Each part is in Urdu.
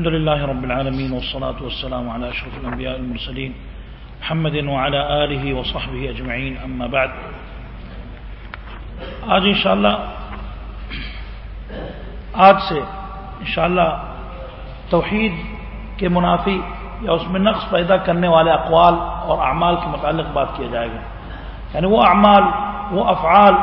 الحمد لله رب العالمين والصلاة والسلام على أشرف الأنبياء المرسلين محمد وعلى آله وصحبه أجمعين، أما بعد. آج انشاءاللہ، آج سے انشاءاللہ توحید کے منافی یا اس میں نقص پیدا کرنے والے اقوال اور اعمال کے متعلق بات کیا جائے گا۔ یعنی وہ اعمال، وہ افعال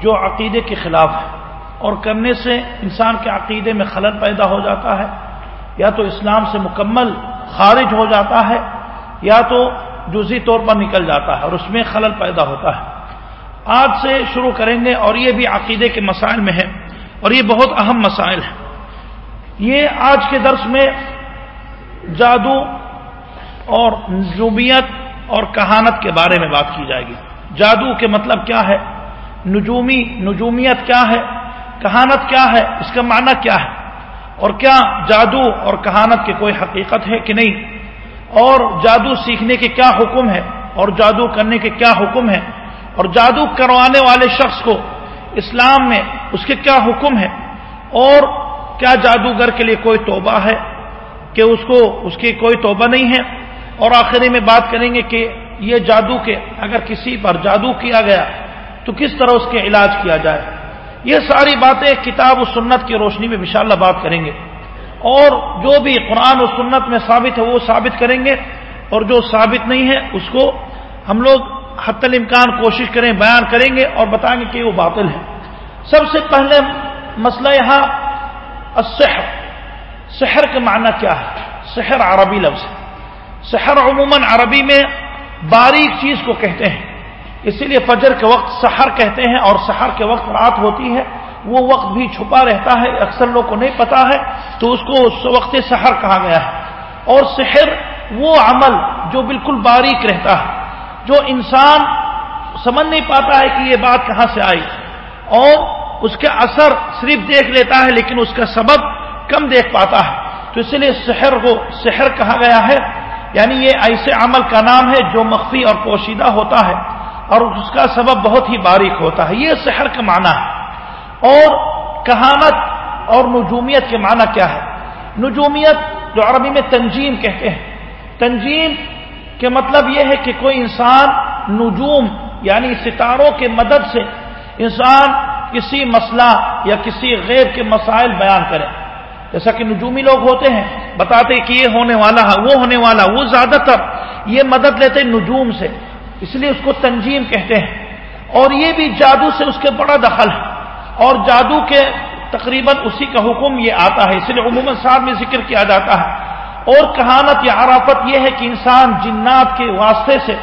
جو عقیدے کے خلاف ہے اور کرنے سے انسان کے عقیدے میں خلل پیدا ہو جاتا ہے یا تو اسلام سے مکمل خارج ہو جاتا ہے، یا تو جزی طور پر نکل جاتا ہے اور اس میں خلل پیدا ہوتا ہے۔ آج سے شروع کریں گے اور یہ بھی عقیدے کے مسائل میں ہے اور یہ بہت اہم مسائل ہیں۔ یہ آج کے درس میں جادو اور نجومیت اور کہانت کے بارے میں بات کی جائے گی۔ جادو کے مطلب کیا ہے؟ نجومی، نجومیت کیا ہے؟ کہانت کیا ہے؟ اس کا معنی کیا ہے؟ اور کیا جادو اور کہانت کی کوئی حقیقت ہے کہ نہیں؟ اور جادو سیکھنے کے کیا حکم ہے اور جادو کرنے کے کیا حکم ہے اور جادو کروانے والے شخص کو اسلام میں اس کے کیا حکم ہے اور کیا جادوگر کے لیے کوئی توبہ ہے کہ اس کو اس کی کوئی توبہ نہیں ہے؟ اور آخری میں بات کریں گے کہ یہ جادو کے اگر کسی پر جادو کیا گیا تو کس طرح اس کے علاج کیا جائے؟ یہ ساری باتیں کتاب و سنت کی روشنی میں انشاءاللہ بات کریں گے اور جو بھی قرآن و سنت میں ثابت ہے وہ ثابت کریں گے اور جو ثابت نہیں ہے اس کو ہم لوگ حت الامکان کوشش کریں، بیان کریں گے اور بتائیں گے کہ وہ باطل ہے۔ سب سے پہلے مسئلہ یہاں السحر۔ سحر کا معنی کیا ہے؟ سحر عربی لفظ ہے۔ سحر عموماً عربی میں باریک چیز کو کہتے ہیں۔ اسی لیے فجر کے وقت سحر کہتے ہیں اور سحر کے وقت رات ہوتی ہے، وہ وقت بھی چھپا رہتا ہے، اکثر لوگ کو نہیں پتا ہے، تو اس کو اس وقت سحر کہا گیا ہے۔ اور سحر وہ عمل جو بالکل باریک رہتا ہے، جو انسان سمجھ نہیں پاتا ہے کہ یہ بات کہاں سے آئی۔ اور اس کے اثر صرف دیکھ لیتا ہے، لیکن اس کا سبب کم دیکھ پاتا ہے۔ تو اس لیے سحر کو سحر کہا گیا ہے۔ یعنی یہ ایسے عمل کا نام ہے جو مخفی اور پوشیدہ ہوتا ہے۔ اور اس کا سبب بہت ہی باریک ہوتا ہے۔ یہ سحر کا معنی ہے۔ اور کہانت اور نجومیت کے معنی کیا ہے؟ نجومیت جو عربی میں تنجیم کہتے ہیں۔ تنجیم کے مطلب یہ ہے کہ کوئی انسان نجوم یعنی ستاروں کے مدد سے انسان کسی مسئلہ یا کسی غیر کے مسائل بیان کرے۔ جیسا کہ نجومی لوگ ہوتے ہیں، بتاتے کہ یہ ہونے والا ہے، وہ ہونے والا وہ زیادہ تر یہ مدد لیتے نجوم سے۔ اس لیے اس کو تنظیم کہتے ہیں۔ اور یہ بھی جادو سے اس کے بڑا دخل ہے۔ اور جادو کے تقریباً اسی کا حکم یہ آتا ہے۔ اس لیے عموماً صاحب میں ذکر کیا جاتا ہے۔ اور کہانت یا عرافت یہ ہے کہ انسان جنات کے واسطے سے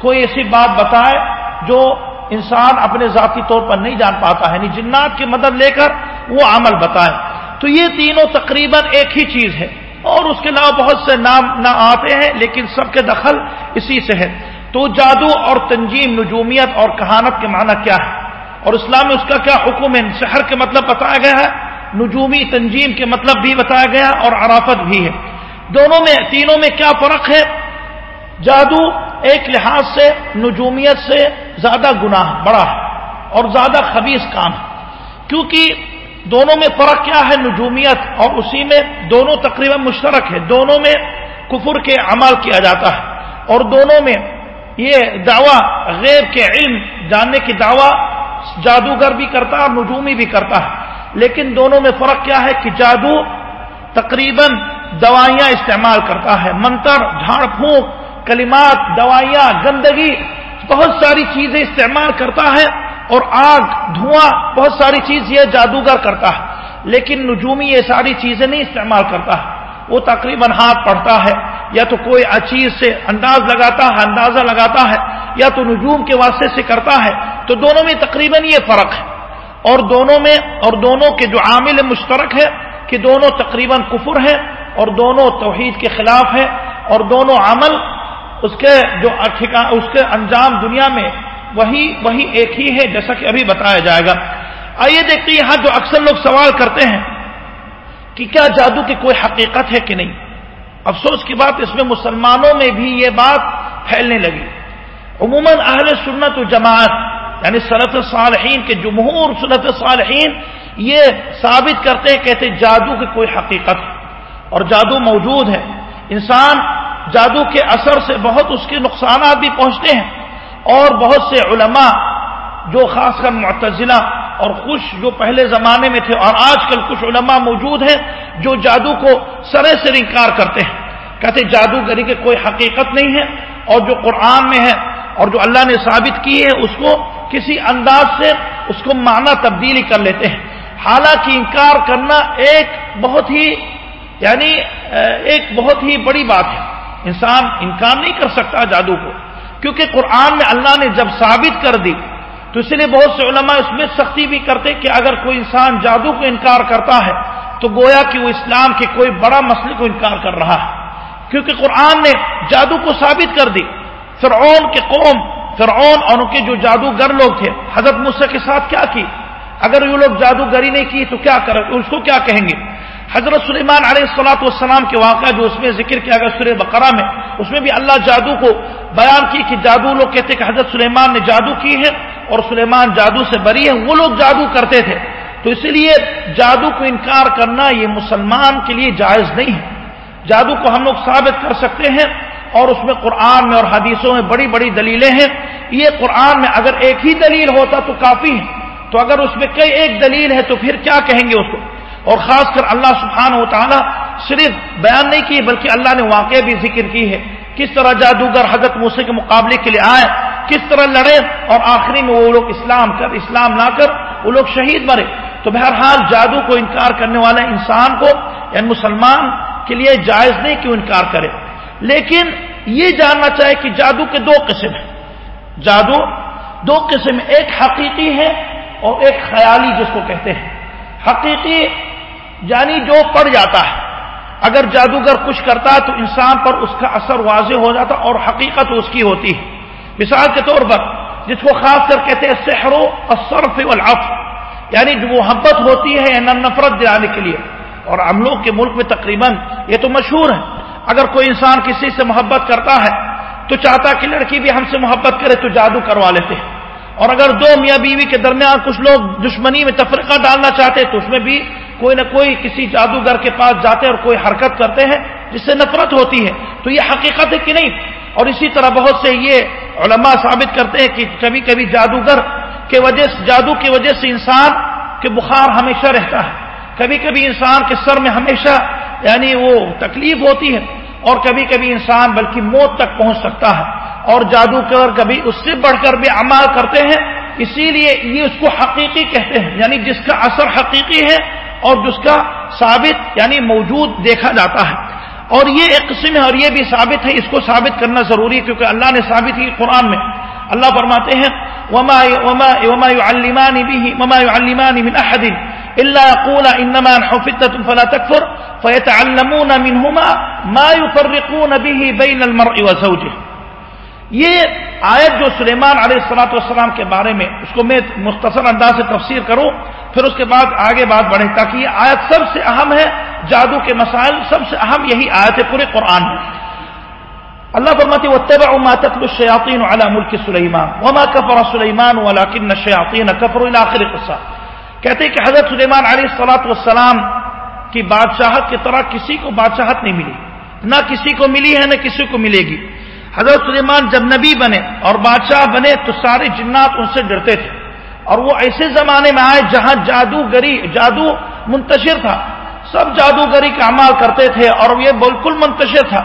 کوئی ایسی بات بتائے جو انسان اپنے ذاتی طور پر نہیں جان پاتا ہے۔ یعنی جنات کی مدد لے کر وہ عمل بتائے۔ تو یہ تینوں تقریباً ایک ہی چیز ہے۔ اور اس کے علاوہ بہت سے نام نہ آتے ہیں، لیکن سب کے دخل اسی سے ہے۔ تو جادو اور تنظیم نجومیت اور کہانت کے معنی کیا ہے؟ اور اسلام میں اس کا کیا حکم ہے؟ شہر کے مطلب بتایا گیا ہے، نجومی تنظیم کے مطلب بھی بتایا گیا اور عرافت بھی ہے۔ دونوں میں، تینوں میں کیا فرق ہے؟ جادو ایک لحاظ سے، نجومیت سے زیادہ گناہ، بڑا ہے اور زیادہ خبیص کام ہے۔ کیونکہ دونوں میں فرق کیا ہے؟ نجومیت اور اسی میں دونوں تقریباً مشترک ہے دونوں میں کفر کے عمل کیا جاتا ہے اور دونوں میں یہ دعویٰ غیب کے علم جاننے کی دعویٰ جادوگر بھی کرتا ہے اور نجومی بھی کرتا ہے۔ لیکن دونوں میں فرق کیا ہے کہ جادو تقریباً دوائیاں استعمال کرتا ہے۔ منتر، جھاڑ، پھونک، کلمات، دوائیاں، گندگی، بہت ساری چیزیں استعمال کرتا ہے اور آگ، دھواں، بہت ساری چیز یہ جادوگر کرتا ہے۔ لیکن نجومی یہ ساری چیزیں نہیں استعمال کرتا ہے۔ وہ تقریباً ہاتھ پڑتا ہے۔ یا تو کوئی چیز سے انداز لگاتا ہے، اندازہ لگاتا ہے، یا تو نجوم کے واسطے سے کرتا ہے، تو دونوں میں تقریباً یہ فرق ہے۔ اور دونوں میں، اور دونوں کے جو عامل مشترک ہے کہ دونوں تقریباً کفر ہے اور دونوں توحید کے خلاف ہے اور دونوں عمل اس کے جو اس کے انجام دنیا میں وہی وہی ایک ہی ہے جیسا کہ ابھی بتایا جائے گا۔ آئیے دیکھتے یہاں جو اکثر لوگ سوال کرتے ہیں کہ کیا جادو کی کوئی حقیقت ہے کہ نہیں؟ افسوس کی بات، اس میں مسلمانوں میں بھی یہ بات پھیلنے لگی۔ عموماً اہل سنت و جماعت یعنی صنعت صالحین کے جمہور صنعت صالحین یہ ثابت کرتے کہتے جادو کی کوئی حقیقت۔ اور جادو موجود ہے۔ انسان جادو کے اثر سے بہت اس کے نقصانات بھی پہنچتے ہیں۔ اور بہت سے علماء، جو خاص کر معتزلہ اور خوش جو پہلے زمانے میں تھے اور آج کل کچھ علماء موجود ہیں جو جادو کو سرے سے انکار کرتے ہیں۔ کہتے جادوگری کے کوئی حقیقت نہیں ہے اور جو قرآن میں ہے اور جو اللہ نے ثابت کی ہے اس کو کسی انداز سے اس کو معنی تبدیلی کر لیتے ہیں۔ حالانکہ انکار کرنا ایک بہت ہی یعنی ایک بہت ہی بڑی بات ہے۔ انسان انکار نہیں کر سکتا جادو کو، کیونکہ قرآن میں اللہ نے جب ثابت کر دی تو اس لیے بہت سے علماء اس میں سختی بھی کرتے کہ اگر کوئی انسان جادو کو انکار کرتا ہے تو گویا کہ وہ اسلام کے کوئی بڑا مسئلے کو انکار کر رہا ہے۔ کیونکہ قرآن نے جادو کو ثابت کر دی۔ فرعون کے قوم، فرعون اور ان کے جو جادوگر لوگ تھے، حضرت مسا کے ساتھ کیا کی؟ اگر یہ لوگ جادوگری نہیں کی تو کیا کر اس کو کیا کہیں گے؟ حضرت سلیمان علیہ السلاۃ والسلام کے واقعہ جو اس میں ذکر کیا گیا سورہ بقرہ میں، اس میں بھی اللہ جادو کو بیان کی کہ جادو لوگ کہتے کہ حضرت سلیمان نے جادو کی ہے اور سلیمان جادو سے بری ہے، وہ لوگ جادو کرتے تھے۔ تو اسی لیے جادو کو انکار کرنا یہ مسلمان کے لیے جائز نہیں ہے۔ جادو کو ہم لوگ ثابت کر سکتے ہیں اور اس میں قرآن میں اور حدیثوں میں بڑی بڑی دلیلیں ہیں۔ یہ قرآن میں اگر ایک ہی دلیل ہوتا تو کافی ہے۔ تو اگر اس میں کئی ایک دلیل ہے تو پھر کیا کہیں گے اس کو؟ اور خاص کر اللہ سبحانہ و تعالیٰ صرف بیان نہیں کی بلکہ اللہ نے واقع بھی ذکر کی ہے کس طرح جادوگر حضرت موسی کے مقابلے کے لیے آئے، کس طرح لڑے اور آخری میں وہ لوگ اسلام کر، اسلام لا کر وہ لوگ شہید مرے۔ تو بہرحال جادو کو انکار کرنے والے انسان کو یعنی مسلمان کے لیے جائز نہیں کہ انکار کرے۔ لیکن یہ جاننا چاہے کہ جادو کے دو قسم ہیں۔ جادو دو قسم، ایک حقیقی ہے اور ایک خیالی جس کو کہتے ہیں۔ حقیقی یعنی جو پڑ جاتا ہے۔ اگر جادوگر کچھ کرتا ہے تو انسان پر اس کا اثر واضح ہو جاتا اور حقیقت اس کی ہوتی ہے۔ مثال کے طور پر جس کو خاص کر کہتے ہیں سحر و صرف والعف یعنی جو محبت ہوتی ہے یعنی نفرت دلانے کے لیے۔ اور ہم لوگ کے ملک میں تقریباً یہ تو مشہور ہے۔ اگر کوئی انسان کسی سے محبت کرتا ہے تو چاہتا کہ لڑکی بھی ہم سے محبت کرے تو جادو کروا لیتے ہیں۔ اور اگر دو میاں بیوی کے درمیان کچھ لوگ دشمنی میں تفرقہ ڈالنا چاہتے تو اس میں بھی کوئی نہ کوئی کسی جادوگر کے پاس جاتے اور کوئی حرکت کرتے ہیں جس سے نفرت ہوتی ہے، تو یہ حقیقت ہے کہ نہیں؟ اور اسی طرح بہت سے یہ علماء ثابت کرتے ہیں کہ کبھی کبھی جادوگر کے وجہ سے، جادو کی وجہ سے انسان کے بخار ہمیشہ رہتا ہے۔ کبھی کبھی انسان کے سر میں ہمیشہ یعنی وہ تکلیف ہوتی ہے اور کبھی کبھی انسان بلکہ موت تک پہنچ سکتا ہے۔ اور جادوگر کبھی اس سے بڑھ کر بھی عمال کرتے ہیں، اسی لیے یہ اس کو حقیقی کہتے ہیں یعنی جس کا اثر حقیقی ہے اور جس کا ثابت یعنی موجود دیکھا جاتا ہے۔ اور یہ ایک قسم ہے اور یہ بھی ثابت ہے، اس کو ثابت کرنا ضروری ہے کیونکہ اللہ نے ثابت کی قرآن میں۔ اللہ فرماتے ہیں، وما وما وما يعلمان به، وما يعلمان من احد الا يقول انما نحن فتنه فلا تكفر فيتعلمون منهما ما يفرقون به بين المرء وزوجه۔ یہ آیت جو سلیمان علیہ السلاۃ والسلام کے بارے میں، اس کو میں مختصر انداز سے تفسیر کروں، پھر اس کے بعد آگے بات بڑھے، تاکہ یہ آیت سب سے اہم ہے، جادو کے مسائل سب سے اہم یہی آیت ہے پورے قرآن میں۔ اللہ فرماتی واتبعوا ما تتلو الشياطين على ملك سليمان وما كفر سليمان ولكن الشياطين كفروا الى اخر کہتے ہیں کہ حضرت سلیمان علیہ الصلوۃ والسلام کی بادشاہت کی طرح کسی کو بادشاہت نہیں ملی۔ نہ کسی کو ملی ہے، نہ کسی کو ملے گی۔ حضرت سلیمان جب نبی بنے اور بادشاہ بنے تو سارے جنات ان سے ڈرتے تھے اور وہ ایسے زمانے میں آئے جہاں جادوگری جادو منتشر تھا۔ سب جادوگری کا عمال کرتے تھے اور یہ بالکل منتشر تھا۔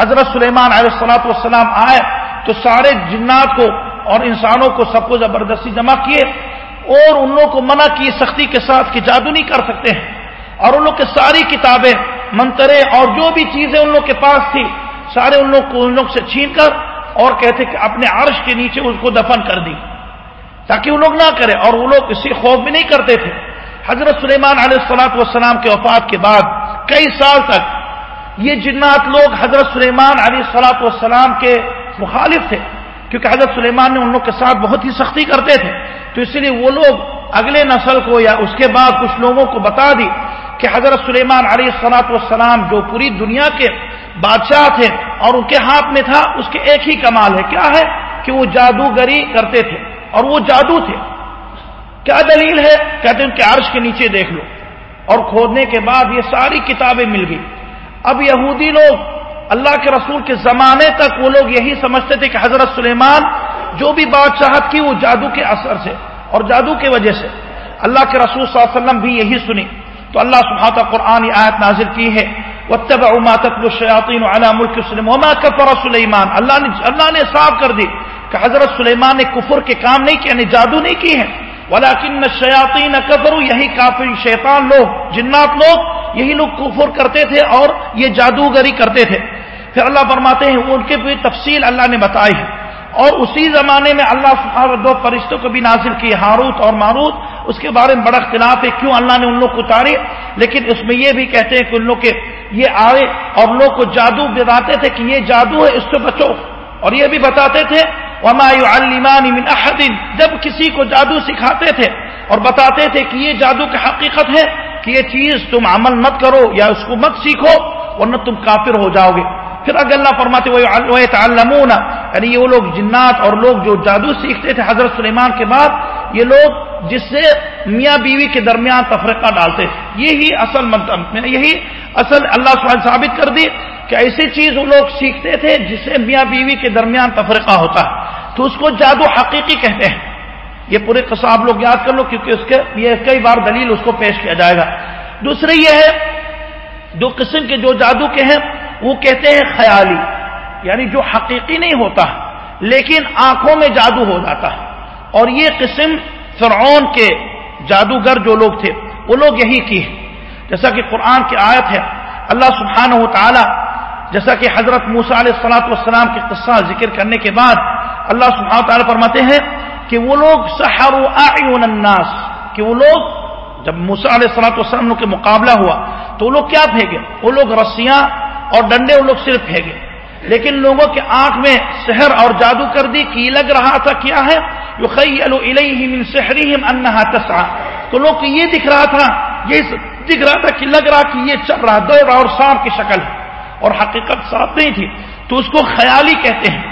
حضرت سلیمان علیہ السلاۃ والسلام آئے تو سارے جنات کو اور انسانوں کو سب کو زبردستی جمع کیے اور ان لوگوں کو منع کیے سختی کے ساتھ کہ جادو نہیں کر سکتے ہیں۔ اور ان لوگ کی ساری کتابیں، منترے اور جو بھی چیزیں ان لوگ کے پاس تھی سارے ان لوگ کو ان لوگ سے چھین کر اور کہتے کہ اپنے عرش کے نیچے اس کو دفن کر دی تاکہ وہ لوگ نہ کرے اور وہ لوگ کسی خوف بھی نہیں کرتے تھے۔ حضرت سلیمان علیہ السلاط والسلام کے وفات کے بعد کئی سال تک یہ جنات لوگ حضرت سلیمان علیہ السلاط والسلام کے مخالف تھے، کیونکہ حضرت سلیمان نے ان لوگ کے ساتھ بہت ہی سختی کرتے تھے۔ تو اس لیے وہ لوگ اگلے نسل کو یا اس کے بعد کچھ لوگوں کو بتا دی کہ حضرت سلیمان علیہ السلاط والسلام جو پوری دنیا کے بادشاہ تھے اور ان کے ہاتھ میں تھا، اس کے ایک ہی کمال ہے۔ کیا ہے؟ کہ وہ جادوگری کرتے تھے اور وہ جادو تھے۔ کیا دلیل ہے؟ کہتے ہیں ان کے عرش کے نیچے دیکھ لو۔ اور کھودنے کے بعد یہ ساری کتابیں مل گئی۔ اب یہودی لوگ، اللہ کے رسول کے زمانے تک وہ لوگ یہی سمجھتے تھے کہ حضرت سلیمان جو بھی بادشاہت کی، وہ جادو کے اثر سے اور جادو کی وجہ سے۔ اللہ کے رسول صلی اللہ علیہ وسلم بھی یہی سنی تو اللہ سبحانہ قرآن آیت نازل کی ہے۔ سلیمان اللہ نے اللہ نے صاف کر دی کہ حضرت سلیمان نے کفر کے کام نہیں کیا یعنی جادو نہیں کی ہے۔ ولاکن شیاطین کفروا یہی کافی شیطان لوگ، جنات لوگ، یہی لوگ کفر کرتے تھے اور یہ جادوگری کرتے تھے۔ پھر اللہ فرماتے ہیں، ان کے بھی تفصیل اللہ نے بتائی ہے۔ اور اسی زمانے میں اللہ سبحانہ دو فرشتوں کو بھی نازل کی ہاروت اور ماروت۔ اس کے بارے میں بڑا اختلاف ہے، کیوں اللہ نے ان لوگ کو اتارے؟ لیکن اس میں یہ بھی کہتے ہیں کہ ان لوگ کے یہ آئے اور لوگ کو جادو بتاتے تھے کہ یہ جادو ہے، اس سے بچو۔ اور یہ بھی بتاتے تھے من احد جب کسی کو جادو سکھاتے تھے اور بتاتے تھے کہ یہ جادو کی حقیقت ہے کہ یہ چیز تم عمل مت کرو یا اس کو مت سیکھو، ورنہ تم کافر ہو جاؤ گے۔ پھر اگر اللہ فرماتے وہ تعلمون یعنی یہ وہ لوگ جنات اور لوگ جو جادو سیکھتے تھے حضرت سلیمان کے بعد، یہ لوگ جس سے میاں بیوی کے درمیان تفرقہ ڈالتے تھے۔ یہی اصل مطلب یہی اصل اللہ سبحانہ ثابت کر دی کہ ایسی چیز وہ لوگ سیکھتے تھے جس سے میاں بیوی کے درمیان تفرقہ ہوتا ہے۔ تو اس کو جادو حقیقی کہتے ہیں۔ یہ پورے قصہ آپ لوگ یاد کر لو کیونکہ اس کے، یہ کئی بار دلیل اس کو پیش کیا جائے گا۔ دوسرے یہ ہے دو قسم کے جو جادو کے ہیں وہ کہتے ہیں خیالی یعنی جو حقیقی نہیں ہوتا، لیکن آنکھوں میں جادو ہو جاتا ہے۔ اور یہ قسم فرعون کے جادوگر جو لوگ تھے، وہ لوگ یہی کی ہے جیسا کہ قرآن کی آیت ہے، اللہ سبحانہ و تعالی، جیسا کہ حضرت موسا علیہ السلاۃ والسلام کے قصہ ذکر کرنے کے بعد، اللہ سبحانہ تعالیٰ فرماتے ہیں کہ وہ لوگ سحر الناس، کہ وہ لوگ جب موسا علیہ السلاۃ والسلام کے مقابلہ ہوا، تو وہ لوگ کیا پھینکے وہ لوگ رسیاں اور ڈنڈے وہ لوگ صرف پھینکے لیکن لوگوں کے آنکھ میں سحر اور جادو کر دی کہ لگ رہا تھا، کیا ہے؟ تو لوگ کو یہ دکھ رہا تھا، یہ دکھ رہا تھا کہ لگ رہا کہ یہ چل رہا، دوڑ رہا اور سانپ کی شکل۔ ہے اور حقیقت صاف نہیں تھی۔ تو اس کو خیالی کہتے ہیں۔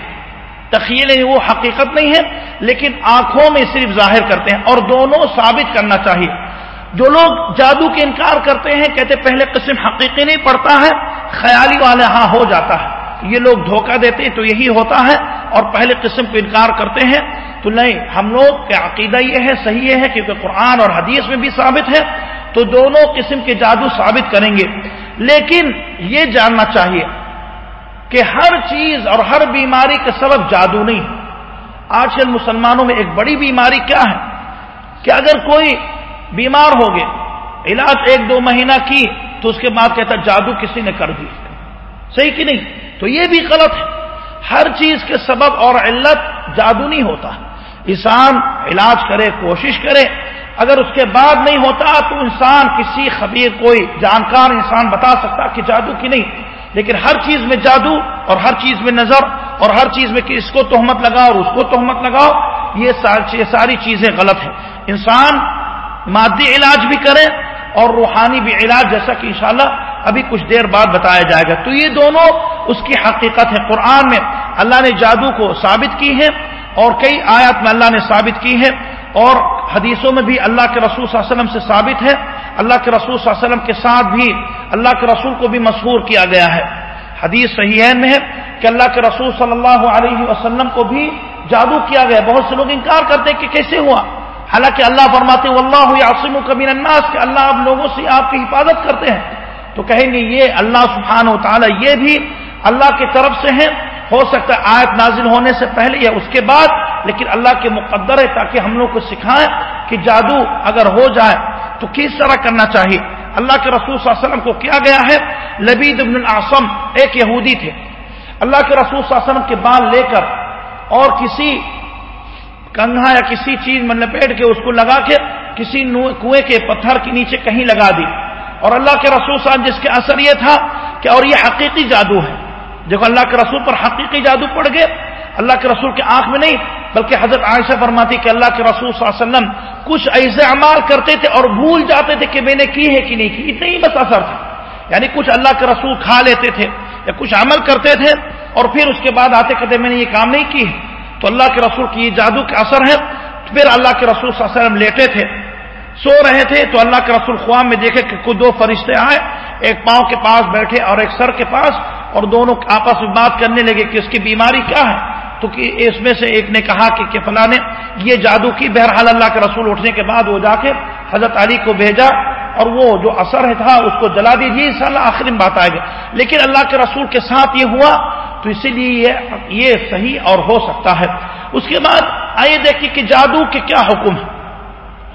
تخیل وہ حقیقت نہیں ہے، لیکن آنکھوں میں صرف ظاہر کرتے ہیں۔ اور دونوں ثابت کرنا چاہیے۔ جو لوگ جادو کے انکار کرتے ہیں، کہتے پہلے قسم حقیقی نہیں پڑتا ہے خیالی والے ہاں ہو جاتا ہے۔ یہ لوگ دھوکہ دیتے ہیں تو یہی ہوتا ہے اور پہلے قسم کو انکار کرتے ہیں۔ تو نہیں، ہم لوگ کا عقیدہ یہ ہے، صحیح ہے کیونکہ قرآن اور حدیث میں بھی ثابت ہے۔ تو دونوں قسم کے جادو ثابت کریں گے۔ لیکن یہ جاننا چاہیے کہ ہر چیز اور ہر بیماری کا سبب جادو نہیں۔ آج کل مسلمانوں میں ایک بڑی بیماری کیا ہے؟ کہ اگر کوئی بیمار ہو گئے، علاج ایک دو مہینہ کی تو اس کے بعد کہتا جادو کسی نے کر دی صحیح کہ نہیں؟ تو یہ بھی غلط ہے۔ ہر چیز کے سبب اور علت جادو نہیں ہوتا۔ انسان علاج کرے، کوشش کرے۔ اگر اس کے بعد نہیں ہوتا تو انسان کسی خبیر، کوئی جانکار انسان بتا سکتا کہ جادو کی نہیں۔ لیکن ہر چیز میں جادو اور ہر چیز میں نظر اور ہر چیز میں کہ اس کو تہمت لگاؤ اور اس کو تہمت لگاؤ یہ ساری چیزیں غلط ہیں۔ انسان مادی علاج بھی کرے اور روحانی بھی علاج جیسا کہ انشاءاللہ ابھی کچھ دیر بعد بتایا جائے گا۔ تو یہ دونوں اس کی حقیقت ہے۔ قرآن میں اللہ نے جادو کو ثابت کی ہے اور کئی آیات میں اللہ نے ثابت کی ہے اور حدیثوں میں بھی اللہ کے رسول صلی اللہ علیہ وسلم سے ثابت ہے۔ اللہ کے رسول صلی اللہ علیہ وسلم کے ساتھ بھی اللہ کے رسول کو بھی مشہور کیا گیا ہے۔ حدیث صحیح میں ہے کہ اللہ کے رسول صلی اللہ علیہ وسلم کو بھی جادو کیا گیا۔ بہت سے لوگ انکار کرتے کہ کیسے ہوا۔ حالانکہ اللہ فرماتے اللہ عاصم و کبین الناس کہ اللہ آپ لوگوں سے آپ کی حفاظت کرتے ہیں۔ تو کہیں گے، یہ اللہ سبحانہ و تعالی یہ بھی اللہ کی طرف سے ہیں۔ ہو سکتا ہے آیت نازل ہونے سے پہلے یا اس کے بعد، لیکن اللہ کے مقدر ہے تاکہ ہم لوگ کو سکھائیں کہ جادو اگر ہو جائے تو کس طرح کرنا چاہیے۔ اللہ کے رسول صلی اللہ علیہ وسلم کو کیا گیا ہے؟ لبید ابن العصم ایک یہودی تھے۔ اللہ کے رسول صلی اللہ علیہ وسلم کے بال لے کر اور کسی کنگھا یا کسی چیز میں لپیٹ کے اس کو لگا کے کسی کنویں کے پتھر کے نیچے کہیں لگا دی۔ اور اللہ کے رسول صاحب جس کے اثر یہ تھا کہ اور یہ حقیقی جادو ہے۔ دیکھو اللہ کے رسول پر حقیقی جادو پڑ گئے، اللہ کے رسول کے آنکھ میں نہیں، بلکہ حضرت عائشہ فرماتی کہ اللہ کے رسول صلی اللہ علیہ وسلم کچھ ایسے اعمال کرتے تھے اور بھول جاتے تھے کہ میں نے کی ہے کہ نہیں کی۔ اتنا ہی بس اثر تھا یعنی کچھ اللہ کے رسول کھا لیتے تھے یا کچھ عمل کرتے تھے اور پھر اس کے بعد آتے کہتے، میں نے یہ کام نہیں کی ہے۔ تو اللہ کے رسول کی یہ جادو کا اثر ہے پھر اللہ کے رسول صلی اللہ علیہ وسلم لیٹے تھے۔ سو رہے تھے تو اللہ کے رسول خواب میں دیکھے کہ دو فرشتے آئے۔ ایک پاؤں کے پاس بیٹھے اور ایک سر کے پاس اور دونوں آپس میں بات کرنے لگے کہ اس کی بیماری کیا ہے۔ تو کہ اس میں سے ایک نے کہا کہ فلاں نے یہ جادو کی بہرحال اللہ کے رسول اٹھنے کے بعد وہ جا کے حضرت علی کو بھیجا اور وہ جو اثر تھا اس کو جلا دیجیے ان شاء اللہ آخری میں بات آئے گا لیکن اللہ کے رسول کے ساتھ یہ ہوا تو اسی لیے یہ صحیح اور ہو سکتا ہے۔ اس کے بعد آئیے دیکھیے کہ جادو کے کیا حکم ہے۔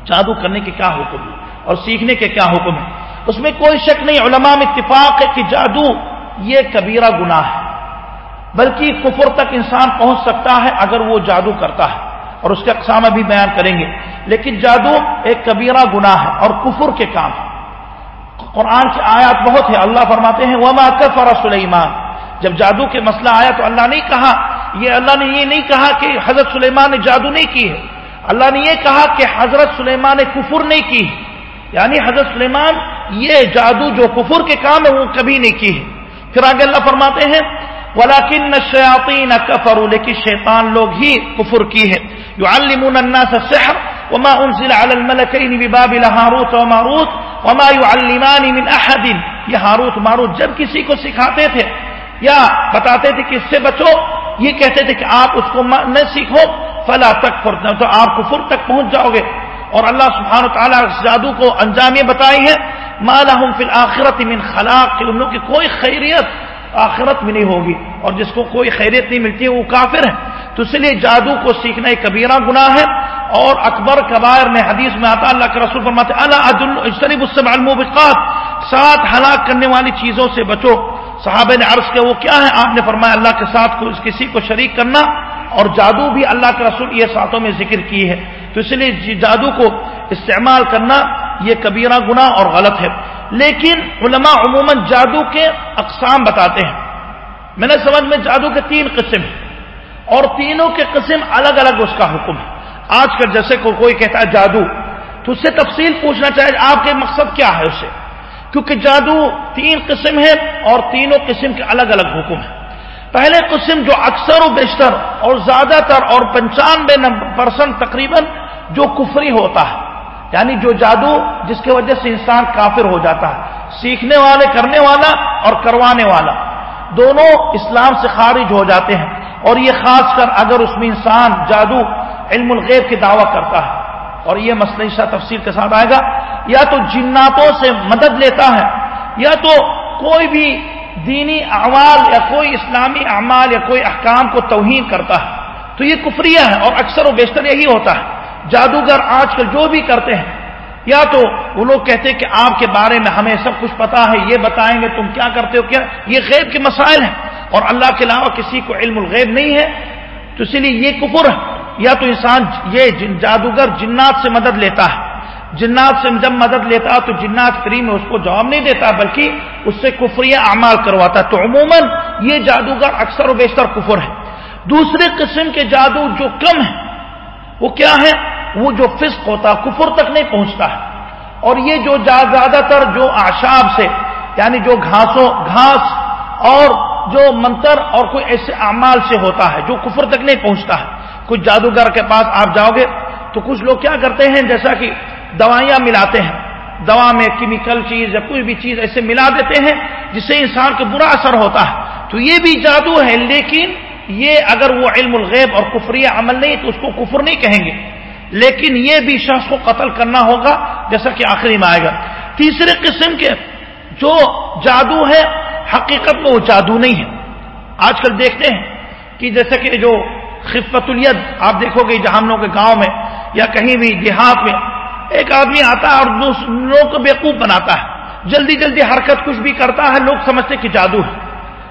جادو کرنے کے کیا حکم ہے اور سیکھنے کے کیا حکم ہے۔ اس میں کوئی شک نہیں، علماء میں اتفاق ہے کہ جادو یہ کبیرہ گناہ ہے۔ بلکہ کفر تک انسان پہنچ سکتا ہے اگر وہ جادو کرتا ہے۔ اور اس کے اقسام بھی بیان کریں گے۔ لیکن جادو ایک کبیرہ گناہ ہے اور کفر کے کام ہے۔ قرآن کی آیات بہت ہے اللہ فرماتے ہیں، وما کفر سلیمان جب جادو کے مسئلہ آیا تو اللہ نے کہا، یہ اللہ نے یہ نہیں کہا کہ حضرت سلیمان نے جادو نہیں کی ہے۔ اللہ نے یہ کہا کہ حضرت سلیمان نے کفر نہیں کی۔ یعنی حضرت سلیمان یہ جادو جو کفر کے کام ہے وہ کبھی نہیں کی ہے۔ پھر آگے اللہ فرماتے ہیں ولاکن شیاتی نہ کفر لیکن شیطان لوگ ہی کفر کی ہے۔ جو علمون الناس السحر وما انزل على الملكين ببابل هاروت وماروت وما يعلمان من احد یہ ہاروت ماروت جب کسی کو سکھاتے تھے یا بتاتے تھے کہ اس سے بچو، یہ کہتے تھے کہ آپ اس کو نہ سیکھو۔ فلا تک تو آپ کفر تک پہنچ جاؤ گے۔ اور اللہ سبحانہ تعالیٰ جادو کو انجام بتائی ہے مالا فی الآخرت من خلاق، ان لوگوں کی کوئی خیریت آخرت میں نہیں ہوگی۔ اور جس کو کوئی خیریت نہیں ملتی، وہ کافر ہے تو اس لیے جادو کو سیکھنا ایک کبیرہ گناہ ہے۔ اور اکبر کبائر میں حدیث میں آتا اللہ کے رسول فرماتے اللہ الموبقات سات ہلاک کرنے والی چیزوں سے بچو۔ صحابہ نے عرض کیا، وہ کیا ہے؟ آپ نے فرمایا، اللہ کے ساتھ کو کسی کو شریک کرنا اور جادو بھی اللہ کے رسول یہ ساتھوں میں ذکر کی ہے۔ تو اس لیے جی جادو کو استعمال کرنا یہ کبیرہ گنا اور غلط ہے۔ لیکن علماء عموماً جادو کے اقسام بتاتے ہیں۔ میں نے سمجھ میں جادو کے تین قسم ہیں۔ اور تینوں کے قسم الگ الگ اس کا حکم ہے۔ آج کل جیسے کوئی کہتا ہے جادو، تو اس سے تفصیل پوچھنا چاہے، آپ کے مقصد کیا ہے اسے؟ کیونکہ جادو تین قسم ہے اور تینوں قسم کے الگ الگ حکم ہیں۔ پہلے قسم جو اکثر و بیشتر اور زیادہ تر اور پنچانوے پرسنٹ تقریباً جو کفری ہوتا ہے۔ یعنی جو جادو جس کی وجہ سے انسان کافر ہو جاتا ہے۔ سیکھنے والے، کرنے والا اور کروانے والا۔ دونوں اسلام سے خارج ہو جاتے ہیں۔ اور یہ خاص کر اگر اس میں انسان جادو علم الغیب کی دعویٰ کرتا ہے۔ اور یہ مسئلہ شاہ تفصیل کے ساتھ آئے گا۔ یا تو جناتوں سے مدد لیتا ہے، یا تو کوئی بھی دینی اعمال یا کوئی اسلامی اعمال یا کوئی احکام کو توہین کرتا ہے۔ تو یہ کفریہ ہے اور اکثر و بیشتر یہی ہوتا ہے۔ جادوگر آج کل جو بھی کرتے ہیں، یا تو وہ لوگ کہتے ہیں کہ آپ کے بارے میں ہمیں سب کچھ پتا ہے، یہ بتائیں گے تم کیا کرتے ہو، کیا؟ یہ غیب کے مسائل ہیں۔ اور اللہ کے علاوہ کسی کو علم الغیب نہیں ہے۔ تو اسی لیے یہ کفر ہے۔ یا تو انسان یہ جادوگر جنات سے مدد لیتا ہے۔ جنات سے جب مدد لیتا تو جنات فری میں اس کو جواب نہیں دیتا، بلکہ اس سے کفری اعمال کرواتا تو عموماً یہ جادوگر اکثر و بیشتر کفر ہے دوسرے قسم کے جادو جو کم ہے وہ کیا ہے وہ جو فسق ہوتا کفر تک نہیں پہنچتا ہے۔ اور یہ جو زیادہ تر جو آشاب سے یعنی جو گھاسوں گھاس اور جو منتر اور کوئی ایسے اعمال سے ہوتا ہے جو کفر تک نہیں پہنچتا ہے۔ کچھ جادوگر کے پاس آپ جاؤ گے تو کچھ لوگ کیا کرتے ہیں جیسا کہ دوائیاں ملاتے ہیں دوا میں کیمیکل چیز یا کوئی بھی چیز ایسے ملا دیتے ہیں جس سے انسان کو برا اثر ہوتا ہے۔ تو یہ بھی جادو ہے، لیکن یہ اگر وہ علم الغیب اور کفری عمل نہیں، تو اس کو کفر نہیں کہیں گے۔ لیکن یہ بھی شخص کو قتل کرنا ہوگا، جیسا کہ آخری میں آئے گا۔ تیسرے قسم کے جو جادو ہے، حقیقت میں وہ جادو نہیں ہے۔ آج کل دیکھتے ہیں کہ جیسے کہ جو خفت الید۔ آپ دیکھو گے جہاں ہم لوگ کے گاؤں میں یا کہیں بھی دیہات میں ایک آدمی آتا ہے اور لوگوں کو بیوقوف بناتا ہے۔ جلدی جلدی حرکت کچھ بھی کرتا ہے، لوگ سمجھتے کہ جادو ہے۔